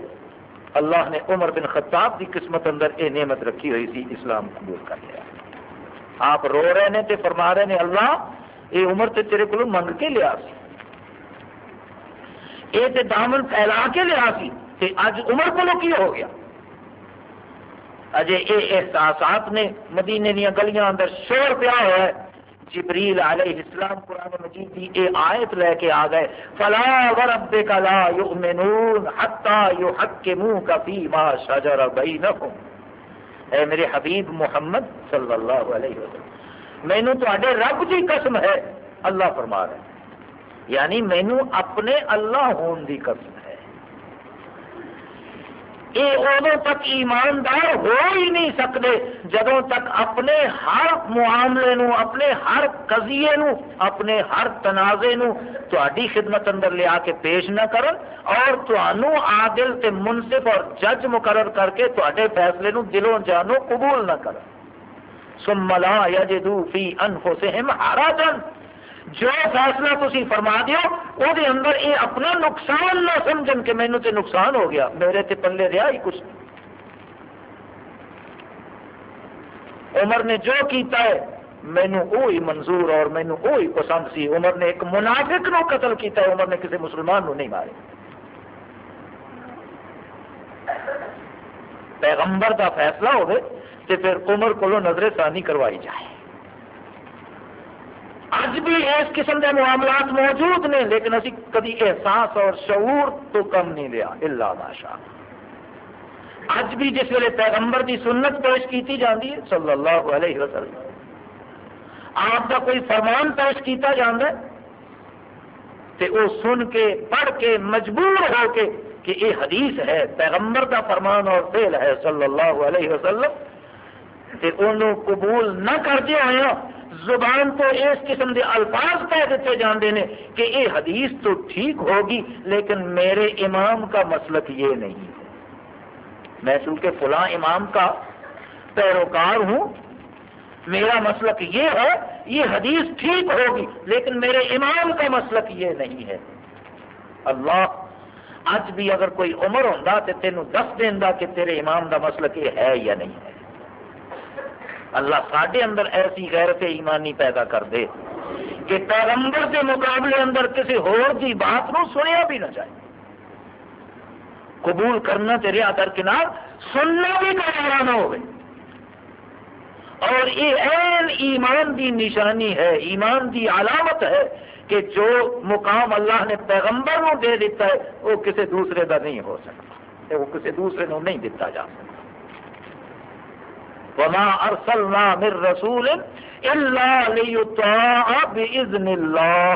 A: اللہ نے عمر بن خطاب کی قسمت اندر یہ نعمت رکھی ہوئی تھی اسلام قبول کر لیا۔ آپ رو رہے ہیں تے فرما رہے ہیں اللہ یہ عمر تے تیرے کو منگ کے لیا سی۔ یہ تے دامن پھیلا کے لیا سی۔ تے اج عمر کو کی ہو گیا؟ اجے یہ احساسات نے مدینے دیا گلیاں اندر شور پیا ہوا ہے۔ جبریل علیہ السلام قرآن مجید کی اے آیت لے کے آ گئے، فلا وربک لا یؤمنون حتا یحکموک فیما شجر بینہم اے میرے حبیب محمد صلی اللہ علیہ وسلم مینو تے رب کی قسم ہے، اللہ فرما رہے یعنی مینو اپنے اللہ ہون دی قسم۔ یہ ادو تک ایماندار ہو ہی نہیں سکتے۔ جدوں تک اپنے ہر معاملے نو اپنے ہر قضیے نو اپنے ہر تنازع نو تاری خدمت اندر لیا کے پیش نہ کرن اور تنوع عادل تے منصف اور جج مقرر کر کے تے فیصلے نو دلوں جانو قبول نہ کرن۔ ثم لا یجدو فی انفسہم حراجا جو فیصلہ تھی فرما دیو وہ اندر یہ اپنا نقصان نہ سمجھن کہ مینو تے نقصان ہو گیا۔ میرے تے پلے رہا ہی کچھ۔ عمر نے جو کیتا ہے مینو وہی منظور اور مینو وہی پسند سی۔ عمر نے ایک منافق نو قتل کیتا ہے، عمر نے کسی مسلمان نو نہیں مارے۔ پیغمبر کا فیصلہ ہوئے تو پھر عمر کو نظر ثانی کروائی جائے۔ اج بھی اس قسم کے معاملات موجود نے، لیکن اسی کدی احساس اور شعور تو کم نہیں لیا اللہ بادشاہ اج بھی جس ویلے پیغمبر کی سنت پیش کی جاتی ہے، صلی اللہ علیہ وسلم. آپ کا کوئی فرمان پیش کیتا جانا تے وہ سن کے، پڑھ کے، مجبور ہو کے کہ یہ حدیث ہے، پیغمبر کا فرمان اور فیل ہے، صلی اللہ علیہ وسلم. تے انہوں قبول نہ کرتے ہوئے ہاں، زبان تو اس قسم کے الفاظ کہہ دیتے جاندے نے کہ یہ حدیث تو ٹھیک ہوگی، لیکن میرے امام کا مسلک یہ نہیں ہے۔ میں چونکہ فلاں امام کا پیروکار ہوں۔ میرا مسلک یہ ہے، یہ حدیث ٹھیک ہوگی، لیکن میرے امام کا مسلک یہ نہیں ہے۔ اللہ اج بھی اگر کوئی عمر ہوں تو تینوں دس دینا کہ تیرے امام کا مسلک یہ ہے یا نہیں ہے۔ اللہ سڈے اندر ایسی غیرت ایمانی پیدا کر دے کہ پیغمبر کے مقابلے اندر کسی کی بات نو سنیا بھی نہ جائے۔ قبول کرنا تیرے در کنار سننا بھی کرنا نہ ہو اور یہ این ایمان دی نشانی ہے، ایمان دی علامت ہے کہ جو مقام اللہ نے پیغمبر نو دے دیتا ہے، وہ کسی دوسرے کا نہیں ہو سکتا۔ وہ کسی دوسرے نو نہیں دیتا جا سکتا۔ وما ارسلنا من رسول الا ليطاع باذن الله۔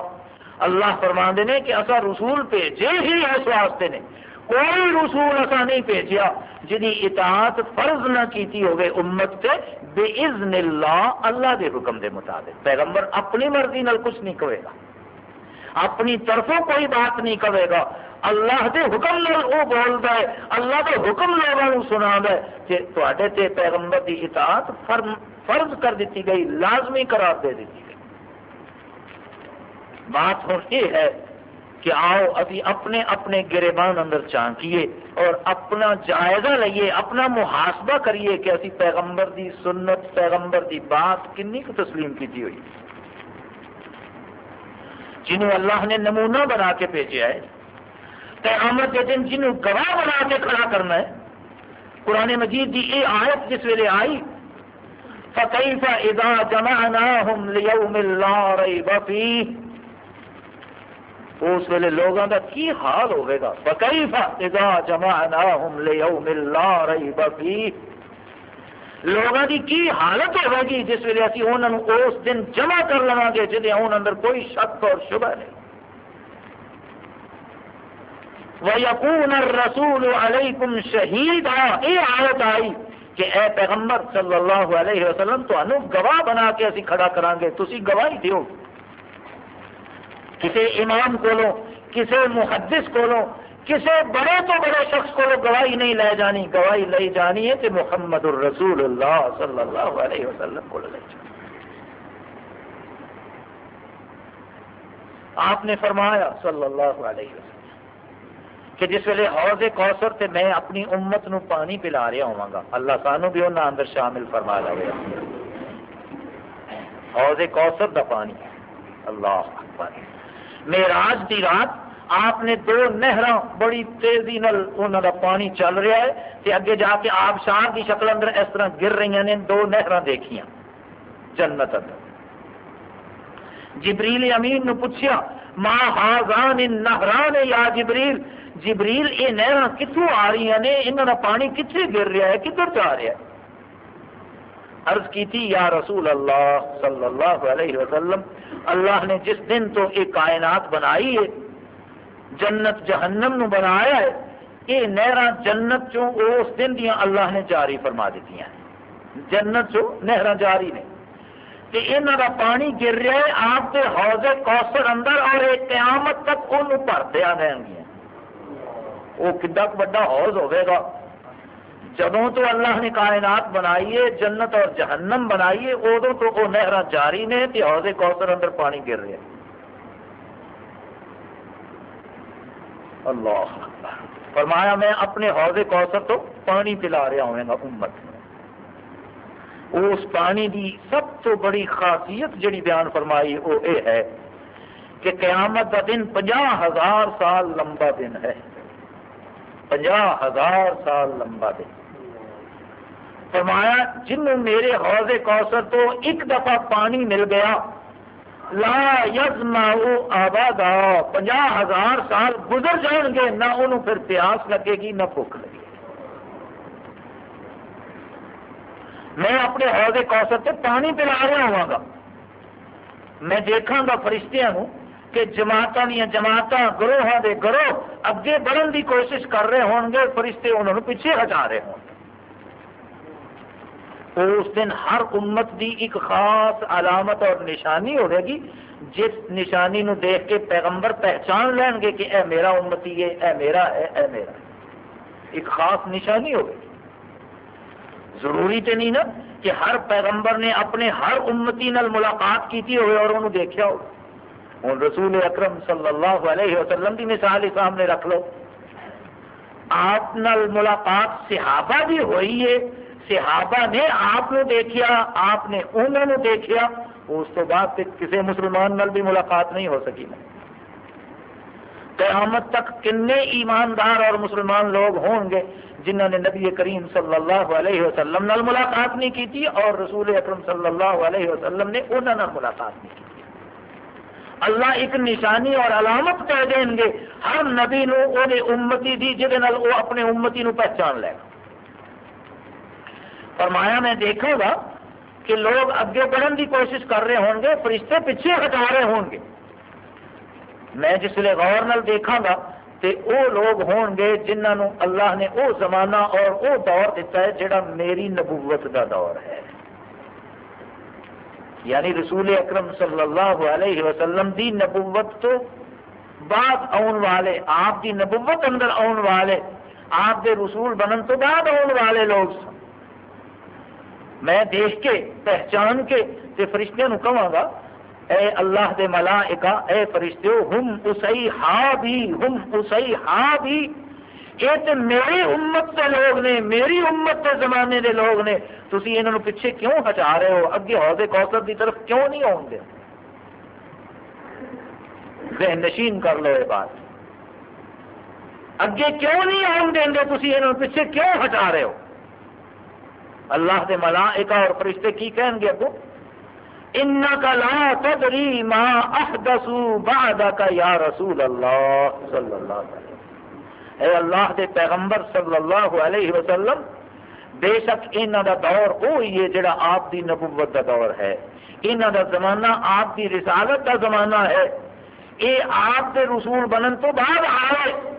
A: اللہ فرما نے کہ اصا رسول بھیجے ہی اس واسطے نے۔ کوئی رسول ایسا نہیں بھیجا جی اطاعت فرض نہ کیتی ہوگی امت سے بے اذن اللہ اللہ دے حکم دے مطابق۔ پیغمبر اپنی مرضی نال کچھ نہیں کہے گا۔ اپنی طرفوں کوئی بات نہیں کہے گا۔ اللہ دے حکم نال وہ بولتا ہے، اللہ دے حکم لوگوں سنا ہے کہ تے پیغمبر دی اطاعت فرض کر دیتی گئی، لازمی قرار دے دیتی گئی۔ بات ہوں یہ ہے کہ آؤ ابھی اپنے اپنے گریبان اندر چانکیے اور اپنا جائزہ لئیے، اپنا محاسبہ کریے کہ ابھی پیغمبر دی سنت، پیغمبر دی بات کنی کو تسلیم کی ہوئی۔ جنہوں اللہ نے نمونہ بنا کے بھیجا ہے قیامت کے دن جنہوں گواہ بنا کے کھڑا کرنا ہے۔ قرآن مجید کی یہ آیت جس ویلے آئی، فَكَيْفَ إِذَا جَمَعْنَاهُمْ لِيَوْمِ اللَّهِ رَيْبَ فِيهِ۔ اس ویلے لوگوں کا کی حال ہوئے گا؟ فَكَيْفَ إِذَا جَمَعْنَاهُمْ لِيَوْمِ اللَّهِ رَيْبَ فِيهِ۔ لوگوں کی کی حالت ہوئے گی؟ جس ویلے اسی انہوں اس دن جمع کر لوا گے جہاں ان اندر کوئی شک اور شبہ نہیں۔ وَيَقُونَ الرَّسُولُ عَلَيْكُمْ شَهِيدًا۔ یہ آیت آئی کہ اے پیغمبر صلی اللہ علیہ وسلم تو انو گواہ بنا کے اسی کھڑا کران گے تسی گواہی دیو۔ کسی امام کو کسی محدث کو کسی بڑے تو بڑے شخص کو گواہی نہیں لے جانی۔ گواہی لے جانی ہے کہ محمد الرسول اللہ صلی اللہ علیہ وسلم کو لے جانی آپ نے فرمایا صلی اللہ علیہ وسلم۔ کہ جس ویلے حوض کوثر تے میں اپنی امت نو پانی پلا رہا ہوا گا، اللہ سانو بھی انہوں اندر شامل فرما لے حوض کوثر دا پانی۔ اللہ اکبر۔ میراج دی رات آپ نے دو نہر بڑی تیزی نال انہوں دا پانی چل رہا ہے تے اگے جا کے آپ شار کی شکل اندر اس طرح گر رہی نے، دو نہر دیکھیاں۔ جنت اندر۔ جبریل امین نو پوچھیا ماں ہاضان نہران یا جبریل؟ جبریل یہ نہر کتوں آ رہی ہیں؟ انہوں کا پانی کتنے گر رہا ہے؟ کدھر جا رہا ہے؟ عرض کی تھی، یا رسول اللہ صلی اللہ علیہ وسلم، اللہ نے جس دن تو یہ کائنات بنائی ہے، جنت جہنم نو بنایا ہے، یہ نہر جنت چوں اس دن دیا اللہ نے جاری فرما دیتی ہیں۔ جنت چوں نہر جاری نے۔ کہ یہاں کا پانی گر رہا ہے، آپ کے حوض کوثر اندر اور ایک قیامت تک انہوں بھرتیا رہن گیا وہ کدا بڑا حوض ہوئے گا۔ جدوں تو اللہ نے کائنات بنائی ہے جنت اور جہنم بنائی ہے ادو تو وہ نہر جاری نے تو حوض کوثر اندر پانی گر رہا اللہ فرمایا، میں اپنے حوض کوثر تو پانی پلا رہا ہوں گا امت اس پانی دی سب تو بڑی خاصیت جڑی بیان فرمائی، وہ یہ ہے کہ قیامت کا دن پناہ ہزار سال لمبا دن ہے۔ پناہ ہزار سال لمبا دن فرمایا، جن میرے حوض کوثر تو ایک دفعہ پانی مل گیا، لا یزما آبادا پناہ ہزار سال گزر جان گے، نہ انہوں پھر پیاس لگے گی، نہ بھوک لگے گی۔ میں اپنے حوض کوثر سے پانی پلا رہا ہوا گا میں دیکھا گا فرشتیاں کہ جماعت دیا جماعت گروہ دے گروہ اگے بڑھن کی کوشش کر رہے ہون گے، فرشتے انہوں نے پیچھے ہٹا رہے ہوں اس دن ہر امت دی ایک خاص علامت اور نشانی ہوئے گی۔ جس نشانی نو دیکھ کے پیغمبر پہچان لین گے کہ اے میرا امتی ہے، اے میرا ہے، اے میرا ایک خاص نشانی ہوگی ضروری تو نہیں نا کہ ہر پیغمبر نے اپنے ہر امتی نال ملاقات کی ہوئے اور انہوں دیکھا ہو ہوں رسول اکرم صلی اللہ علیہ وسلم کی مثال ہی سامنے رکھ لو۔ آپ نال ملاقات صحابہ بھی ہوئی ہے صحابہ نے آپ نے دیکھا آپ نے انہوں نے اس تو بعد کسی مسلمان نال بھی ملاقات نہیں ہو سکی۔ قیامت تک کنے ایماندار اور مسلمان لوگ ہوں گے جنہوں نے نبی کریم صلی اللہ علیہ وسلم نال ملاقات نہیں کی تھی اور رسول اکرم صلی اللہ علیہ وسلم نے انہوں نے ملاقات نہیں کی۔ اللہ ایک نشانی اور علامت کہہ دیں گے، ہر نبی نو امتی دی جہد وہ اپنے امتی نو پہچان لے۔ گا فرمایا، میں دیکھوں گا کہ لوگ اگے بڑھن کی کوشش کر رہے ہوں گے، فرشتے پیچھے ہٹا رہے ہوں گے۔ میں جس ویلے غور نال دیکھا گا تے او لوگ ہون گے جنہوں اللہ نے او زمانہ اور او دور دیتا ہے، جڑا میری نبوت دا دور ہے۔ یعنی رسول اکرم صلی اللہ علیہ وسلم دی نبوت تو بعد آن والے، آپ دی نبوت اندر آن والے، آپ دے رسول بنن تو بعد آن والے لوگ سن۔ میں دیکھ کے، پہچان کے تے فرشتوں کہاں گا، اے اللہ دے ملائکہ، اے فرشتے ہم اسی ہا بھی ہم اسی ہا بھی یہ تو میری امت کے لوگ نے، میری امت کے زمانے دے لوگ نے۔ تھی یہاں پیچھے کیوں ہٹا رہے ہو؟ اگے حوضے کوثر کی طرف کیوں نہیں آؤ گے ذہن نشین کر لو یہ بات۔ اگے کیوں نہیں آن دیں گے؟ تھی یہاں پیچھے کیوں ہٹا رہے ہو؟ اللہ کے ملائکہ اور فرشتے کی کہیں گے ابو؟ ان کا لا تدری ما احدثو بعدک یا رسول اللہ صلی اللہ علیہ وسلم۔ اے اللہ دے پیغمبر صلی اللہ علیہ وسلم، بے شک انہوں دا دور وہی ہے جڑا آپ دی نبوت دا دور ہے۔ انہوں دا زمانہ آپ دی رسالت دا زمانہ ہے۔ اے آپ دے رسول بنن تو بعد آئے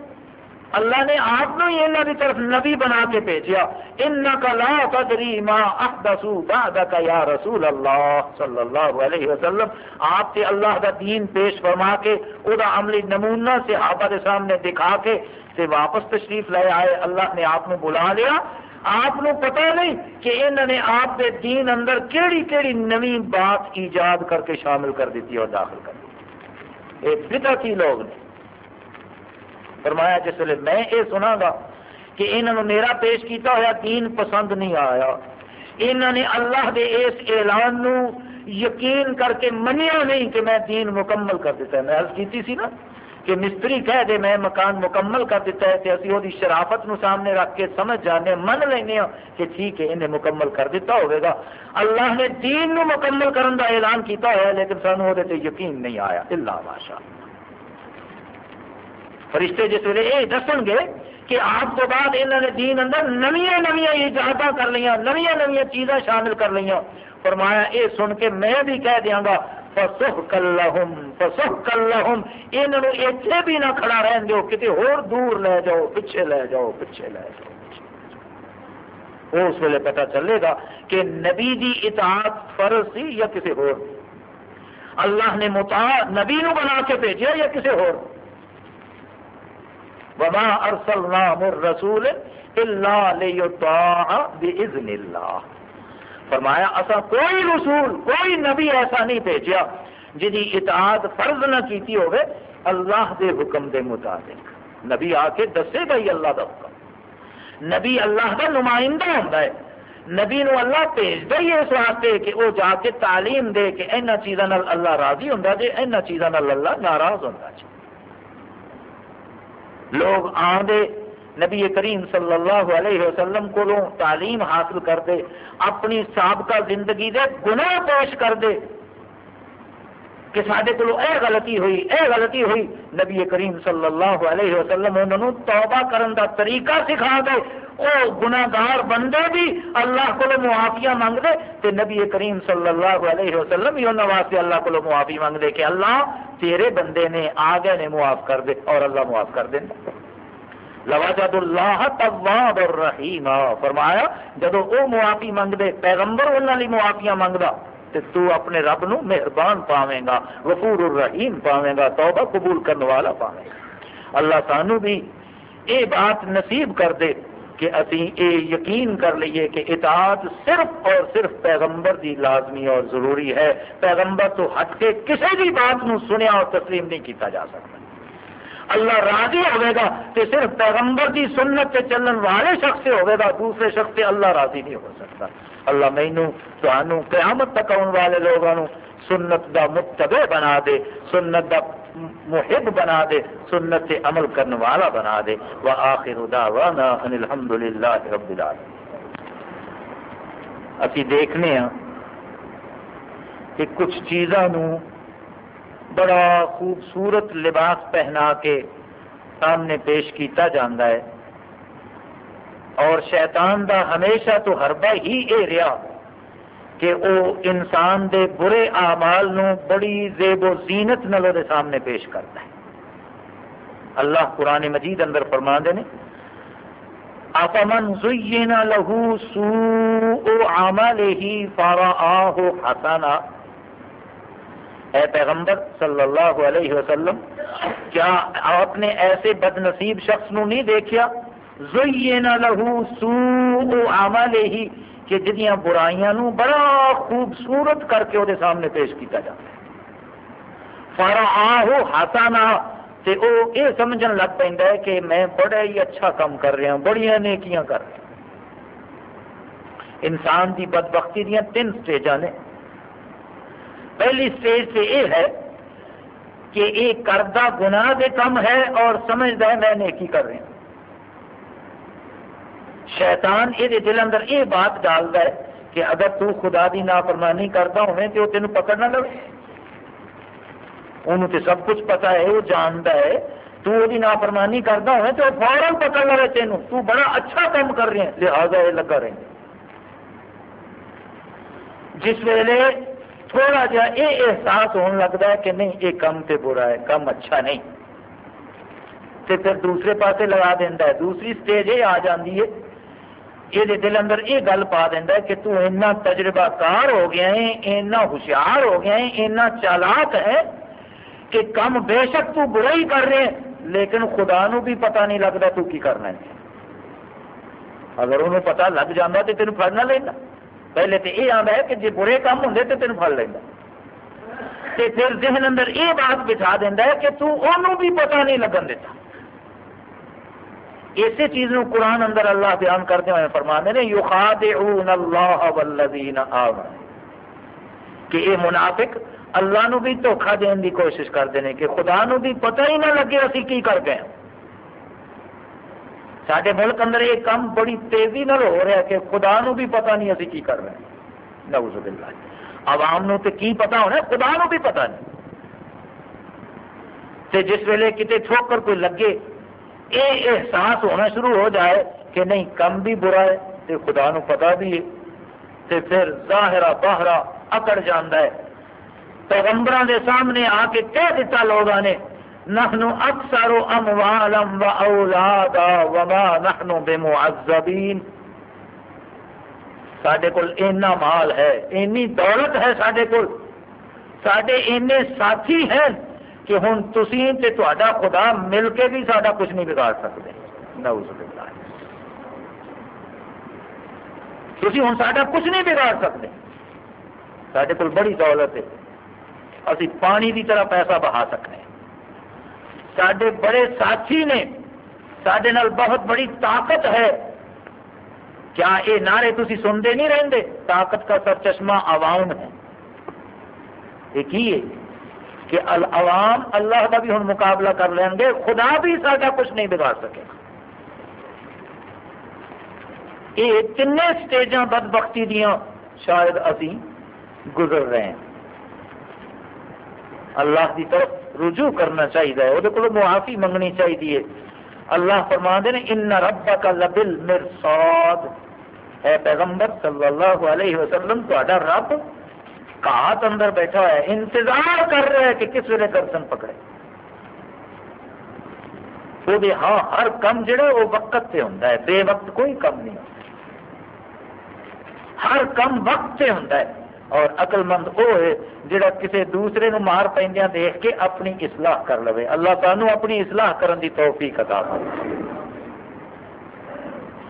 A: اللہ نے آپ نے یہاں کی طرف نبی بنا کے بھیجا۔ ان کا لا قدری ما احدثو بعدک یا رسول اللہ صلی اللہ علیہ وسلم۔ آپ سے اللہ کا دین پیش فرما کے وہ عملی نمونہ صحابہ کے سامنے دکھا کے سے واپس تشریف لے آئے۔ اللہ نے آپ کو بلا لیا۔ آپ کو پتا نہیں کہ انہوں نے آپ کے دین اندر کیڑی کیڑی نوی بات ایجاد کر کے شامل کر دیتی اور داخل کر دیتی۔ ایک بدعتی لوگ نے فرمایا جس ویلے میں یہ سنا گا کہ انہوں نے میرا پیش کیتا ہوا دین پسند نہیں آیا۔ انہوں نے اللہ دے اس اعلان نو یقین کر کے منیا نہیں کہ میں دین مکمل کر دیتا ہے۔ میں عرض کیتی سی نا کہ مستری کہہ دے میں مکان مکمل کر دیتا ہے تو اسی وہ شرافت نو سامنے رکھ کے سمجھ جانے، من لینا ہاں کہ ٹھیک ہے، انہیں مکمل کر دیتا ہوئے گا۔ اللہ نے دین نو مکمل کرن دا اعلان کیتا ہے، لیکن سانو وہ یقین نہیں آیا۔ اللہ ماشاء اللہ فرشتے جس ویلے یہ دسن گے کہ آپ کو بعد انہوں نے دین اندر نمیا نمیا ایجاد کر لیا نمیا نمیا چیزاں شامل کر لیا فرمایا، یہ سن کے میں بھی کہہ دیا گا فسخ کلہم فسخ کلہم انہوں اتنے بھی نہ کھڑا رہن دو کتنے اور دور لے جاؤ، پیچھے لے جاؤ، پیچھے لے جاؤ اس ویلے پتا چلے گا کہ نبی دی اطاعت فرض سی یا کسی اور اللہ نے متا نبی نو بنا کے بھیجا یا کسی اور وما ارسلنا من رسول الا لیطاع باذن اللہ فرمایا اسا کوئی رسول، کوئی نبی ایسا نہیں بھیجا جدی اطاعت فرض نہ کیتی ہوئے اللہ دے حکم دے مطابق۔ نبی آ کے دسے گا ہی اللہ دا حکم۔ نبی اللہ کا نمائندہ ہوتا ہے۔ نبی نو اللہ بھیجتا ہی اس واسطے کہ وہ جا کے تعلیم دے کہ اینا چیزوں اللہ راضی ہوں جی اینا چیزوں اللہ ناراض ہوتا جی لوگ آدھے نبی کریم صلی اللہ علیہ وسلم کو تعلیم حاصل کرتے اپنی سابقہ زندگی دے گناہ پیش کرتے کہ سارے کو اے غلطی ہوئی، اے غلطی ہوئی۔ نبی کریم صلی اللہ علیہ وسلم انہوں توبہ کرن دا طریقہ سکھا دے۔ وہ گناگار بندے بھی اللہ کو معافیا منگتے تے نبی کریم صلی اللہ علیہ وسلم بھی انہوں واسطے اللہ کو معافی منگتے کہ اللہ تیرے بندے نے آ گئے نے معاف کر دے اور اللہ معاف کر دیں لواجد اللہ تواب الرحیم۔ فرمایا جدو وہ معافی منگتے پیغمبر انہوں نے معافیاں منگتا تے تو اپنے رب نو مہربان پاویں گا، غفور الرحیم پاویں گا، توبہ قبول کرنے والا پاویں گا۔ اللہ سانو بھی اے بات نصیب کر دے کہ اسی اے یقین کر لیے کہ اطاعت صرف اور صرف پیغمبر دی لازمی اور ضروری ہے۔ پیغمبر تو ہٹ کے کسی بھی بات نو سنیا اور تسلیم نہیں کیتا جا سکتا۔ اللہ راضی ہوئے گا کہ صرف پیغمبر کی سنت سے چلن والے شخص سے ہوئے گا، دوسرے شخص سے اللہ راضی نہیں ہو سکتا۔ اللہ مینو تو قیامت تک آنے والے لوگوں سنت دا متبع بنا دے، سنت دا محب بنا دے، سنت سے عمل کرنے والا بنا دے۔ وآخر دعوانا ان الحمدللہ رب العالمین۔ اسی دیکھنے ہیں کہ کچھ چیزاں بڑا خوبصورت لباس پہنا کے سامنے پیش کیتا جاندہ ہے۔ اور شیطان دا ہمیشہ تو حربہ ہی اے رہا کہ وہ انسان دے برے اعمال نو بڑی زیب و زینت نلو دے سامنے پیش کرتا ہے۔ اللہ قرآن مجید اندر فرما دے نے، افمن زینا لہو سوء عملہ فرآہ حسنا اے پیغمبر صلی اللہ علیہ وسلم، کیا آپ نے ایسے بد نصیب شخص نو نہیں دیکھیا زینا لہو سوء عملہ کہ جدیاں برائیاں نو بڑا خوبصورت کر کے وہ سامنے پیش کیتا جاتا ہے۔ فرآہ حسنا تے او یہ سمجھن لگ پہ ہے کہ میں بڑا ہی اچھا کام کر رہا ہوں بڑی نیکیاں کر رہا ہوں۔ انسان کی بدبختی دیا تین سٹیجاں نے۔ پہلی سٹیج سے یہ ہے کہ یہ کردہ گناہ دے کم ہے اور سمجھتا ہے میں نیکی کر رہا ہوں۔ شیطان یہ دل اندر یہ بات ڈالتا ہے کہ اگر تو خدا دی نافرمانی کرتا ہوئے تو وہ تین پکڑ نہ لو انہوں تے سب کچھ پتا ہے، وہ جانتا ہے۔ تو وہ نافرمانی کرتا ہوئے تو فوراً پکڑ لے تینوں تو بڑا اچھا کام کر رہے ہیں۔ لہٰذا یہ لگا رہے ہیں۔ جس ویلے تھوڑا جا یہ احساس ہونے لگتا ہے کہ نہیں، یہ کم تے برا ہے کم اچھا نہیں۔ تے پھر دوسرے پاسے لگا دینا ہے۔ دوسری سٹیج یہ آ جاتی ہے یہ دل اندر یہ گل پا دینا کہ تو اینا تجربہ کار ہو گیا ہے اینا ہوشیار ہو گیا ہے اینا چالاک ہے کہ کم بے شک تو برا ہی کر رہے لیکن خدا نو بھی پتہ نہیں لگتا تو کی کرنا ہے اگر انہوں پتہ لگ جاتا تو تین پڑ نہ لینا پہلے تو یہ آتا ہے کہ جی برے کام ہوں تو تین پڑ لینا پھر ذہن اندر یہ بات بٹھا دینا ہے کہ تو انہوں بھی پتہ نہیں لگن دیتا اسی چیز نو قرآن اندر اللہ بیان کرتے ہوئے فرما نے یخادعون اللہ والذین آمن کہ یہ منافق، اللہ نو بھی دھوکھا دین دی کوشش کرتے ہیں کہ خدا نو بھی پتہ ہی نہ لگے اسی کی کر گئے سارے ملک اندر یہ کام بڑی تیزی نہ ہو رہا ہے کہ خدا نو بھی پتہ نہیں اسی کی کر رہے ہیں۔ نعوذ باللہ۔ عوام نو تے کی پتہ ہونا خدا نو بھی پتہ نہیں۔ تے جس ویلے کتے ٹھوکر کوئی لگے یہ احساس ہونا شروع ہو جائے کہ نہیں، کم بھی برا ہے تے خدا نو پتہ بھی ہے، تے پھر ظاہرہ باہرا اکڑ جاندہ ہے۔ پیغمبران دے سامنے آ کے کہہ دیتا لوگوں نے نحن اکثر اموالا و اولادا وما نحن بمعذبین۔ سڈے کول اینا مال ہے، اینی دولت ہے سڈے کول۔ سڈے اینے ساتھی ہیں۔ کہ ہوں تسی تے تہاڈا خدا مل کے بھی ساڈا کچھ نہیں بگاڑ سکتے نعوذ باللہ۔ ہوں ساڈا کچھ نہیں بگاڑ سکتے سڈے کول بڑی دولت ہے۔ اسی پانی کی طرح پیسہ بہا سکتے ہیں سڈے بڑے ساتھی نے سڈے بہت بڑی طاقت ہے۔ کیا یہ نعرے تھی سنتے نہیں رہتے طاقت کا سر چشمہ عوام ہے۔ یہ کی ہے؟ کہ عوام اللہ کا بھی ہوں مقابلہ کر لیں گے، خدا بھی سارا کچھ نہیں بگاڑ سکے یہ تین سٹیجاں بد بختی دیا شاید ابھی گزر رہے ہیں۔ اللہ کی طرف رجوع کرنا چاہیے وہ معافی منگنی چاہیے۔ اللہ فرما دے ان رب کا لبل مرساد اے پیغمبر صلی اللہ علیہ وسلم تا رب کات اندر بیٹھا ہوا ہے، انتظار کر رہا ہے کہ کس ویلے درسن پکڑے۔ وہ بھی ہاں ہر کم جڑا وہ وقت سے ہوتا ہے۔ بے وقت کوئی کم نہیں ہوتا۔ ہر کم وقت سے ہوتا ہے۔ اور عقل مند وہ ہے جڑا کسی دوسرے نو مار پہ دیکھ کے اپنی اصلاح کر لے اللہ سانو اپنی اصلاح کرن دی توفیق عطا کرے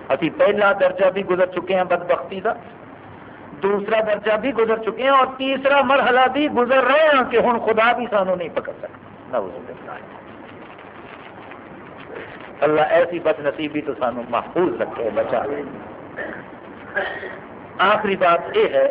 A: ابھی پہلا درجہ بھی گزر چکے ہیں بدبختی کا دوسرا درجہ بھی گزر چکے ہیں اور تیسرا مرحلہ بھی گزر رہے ہیں کہ ہوں خدا بھی سانو نہیں پکڑ سکتا۔ اللہ ایسی بد نصیبی تو سانو محفوظ رکھے بچا آخری بات یہ ہے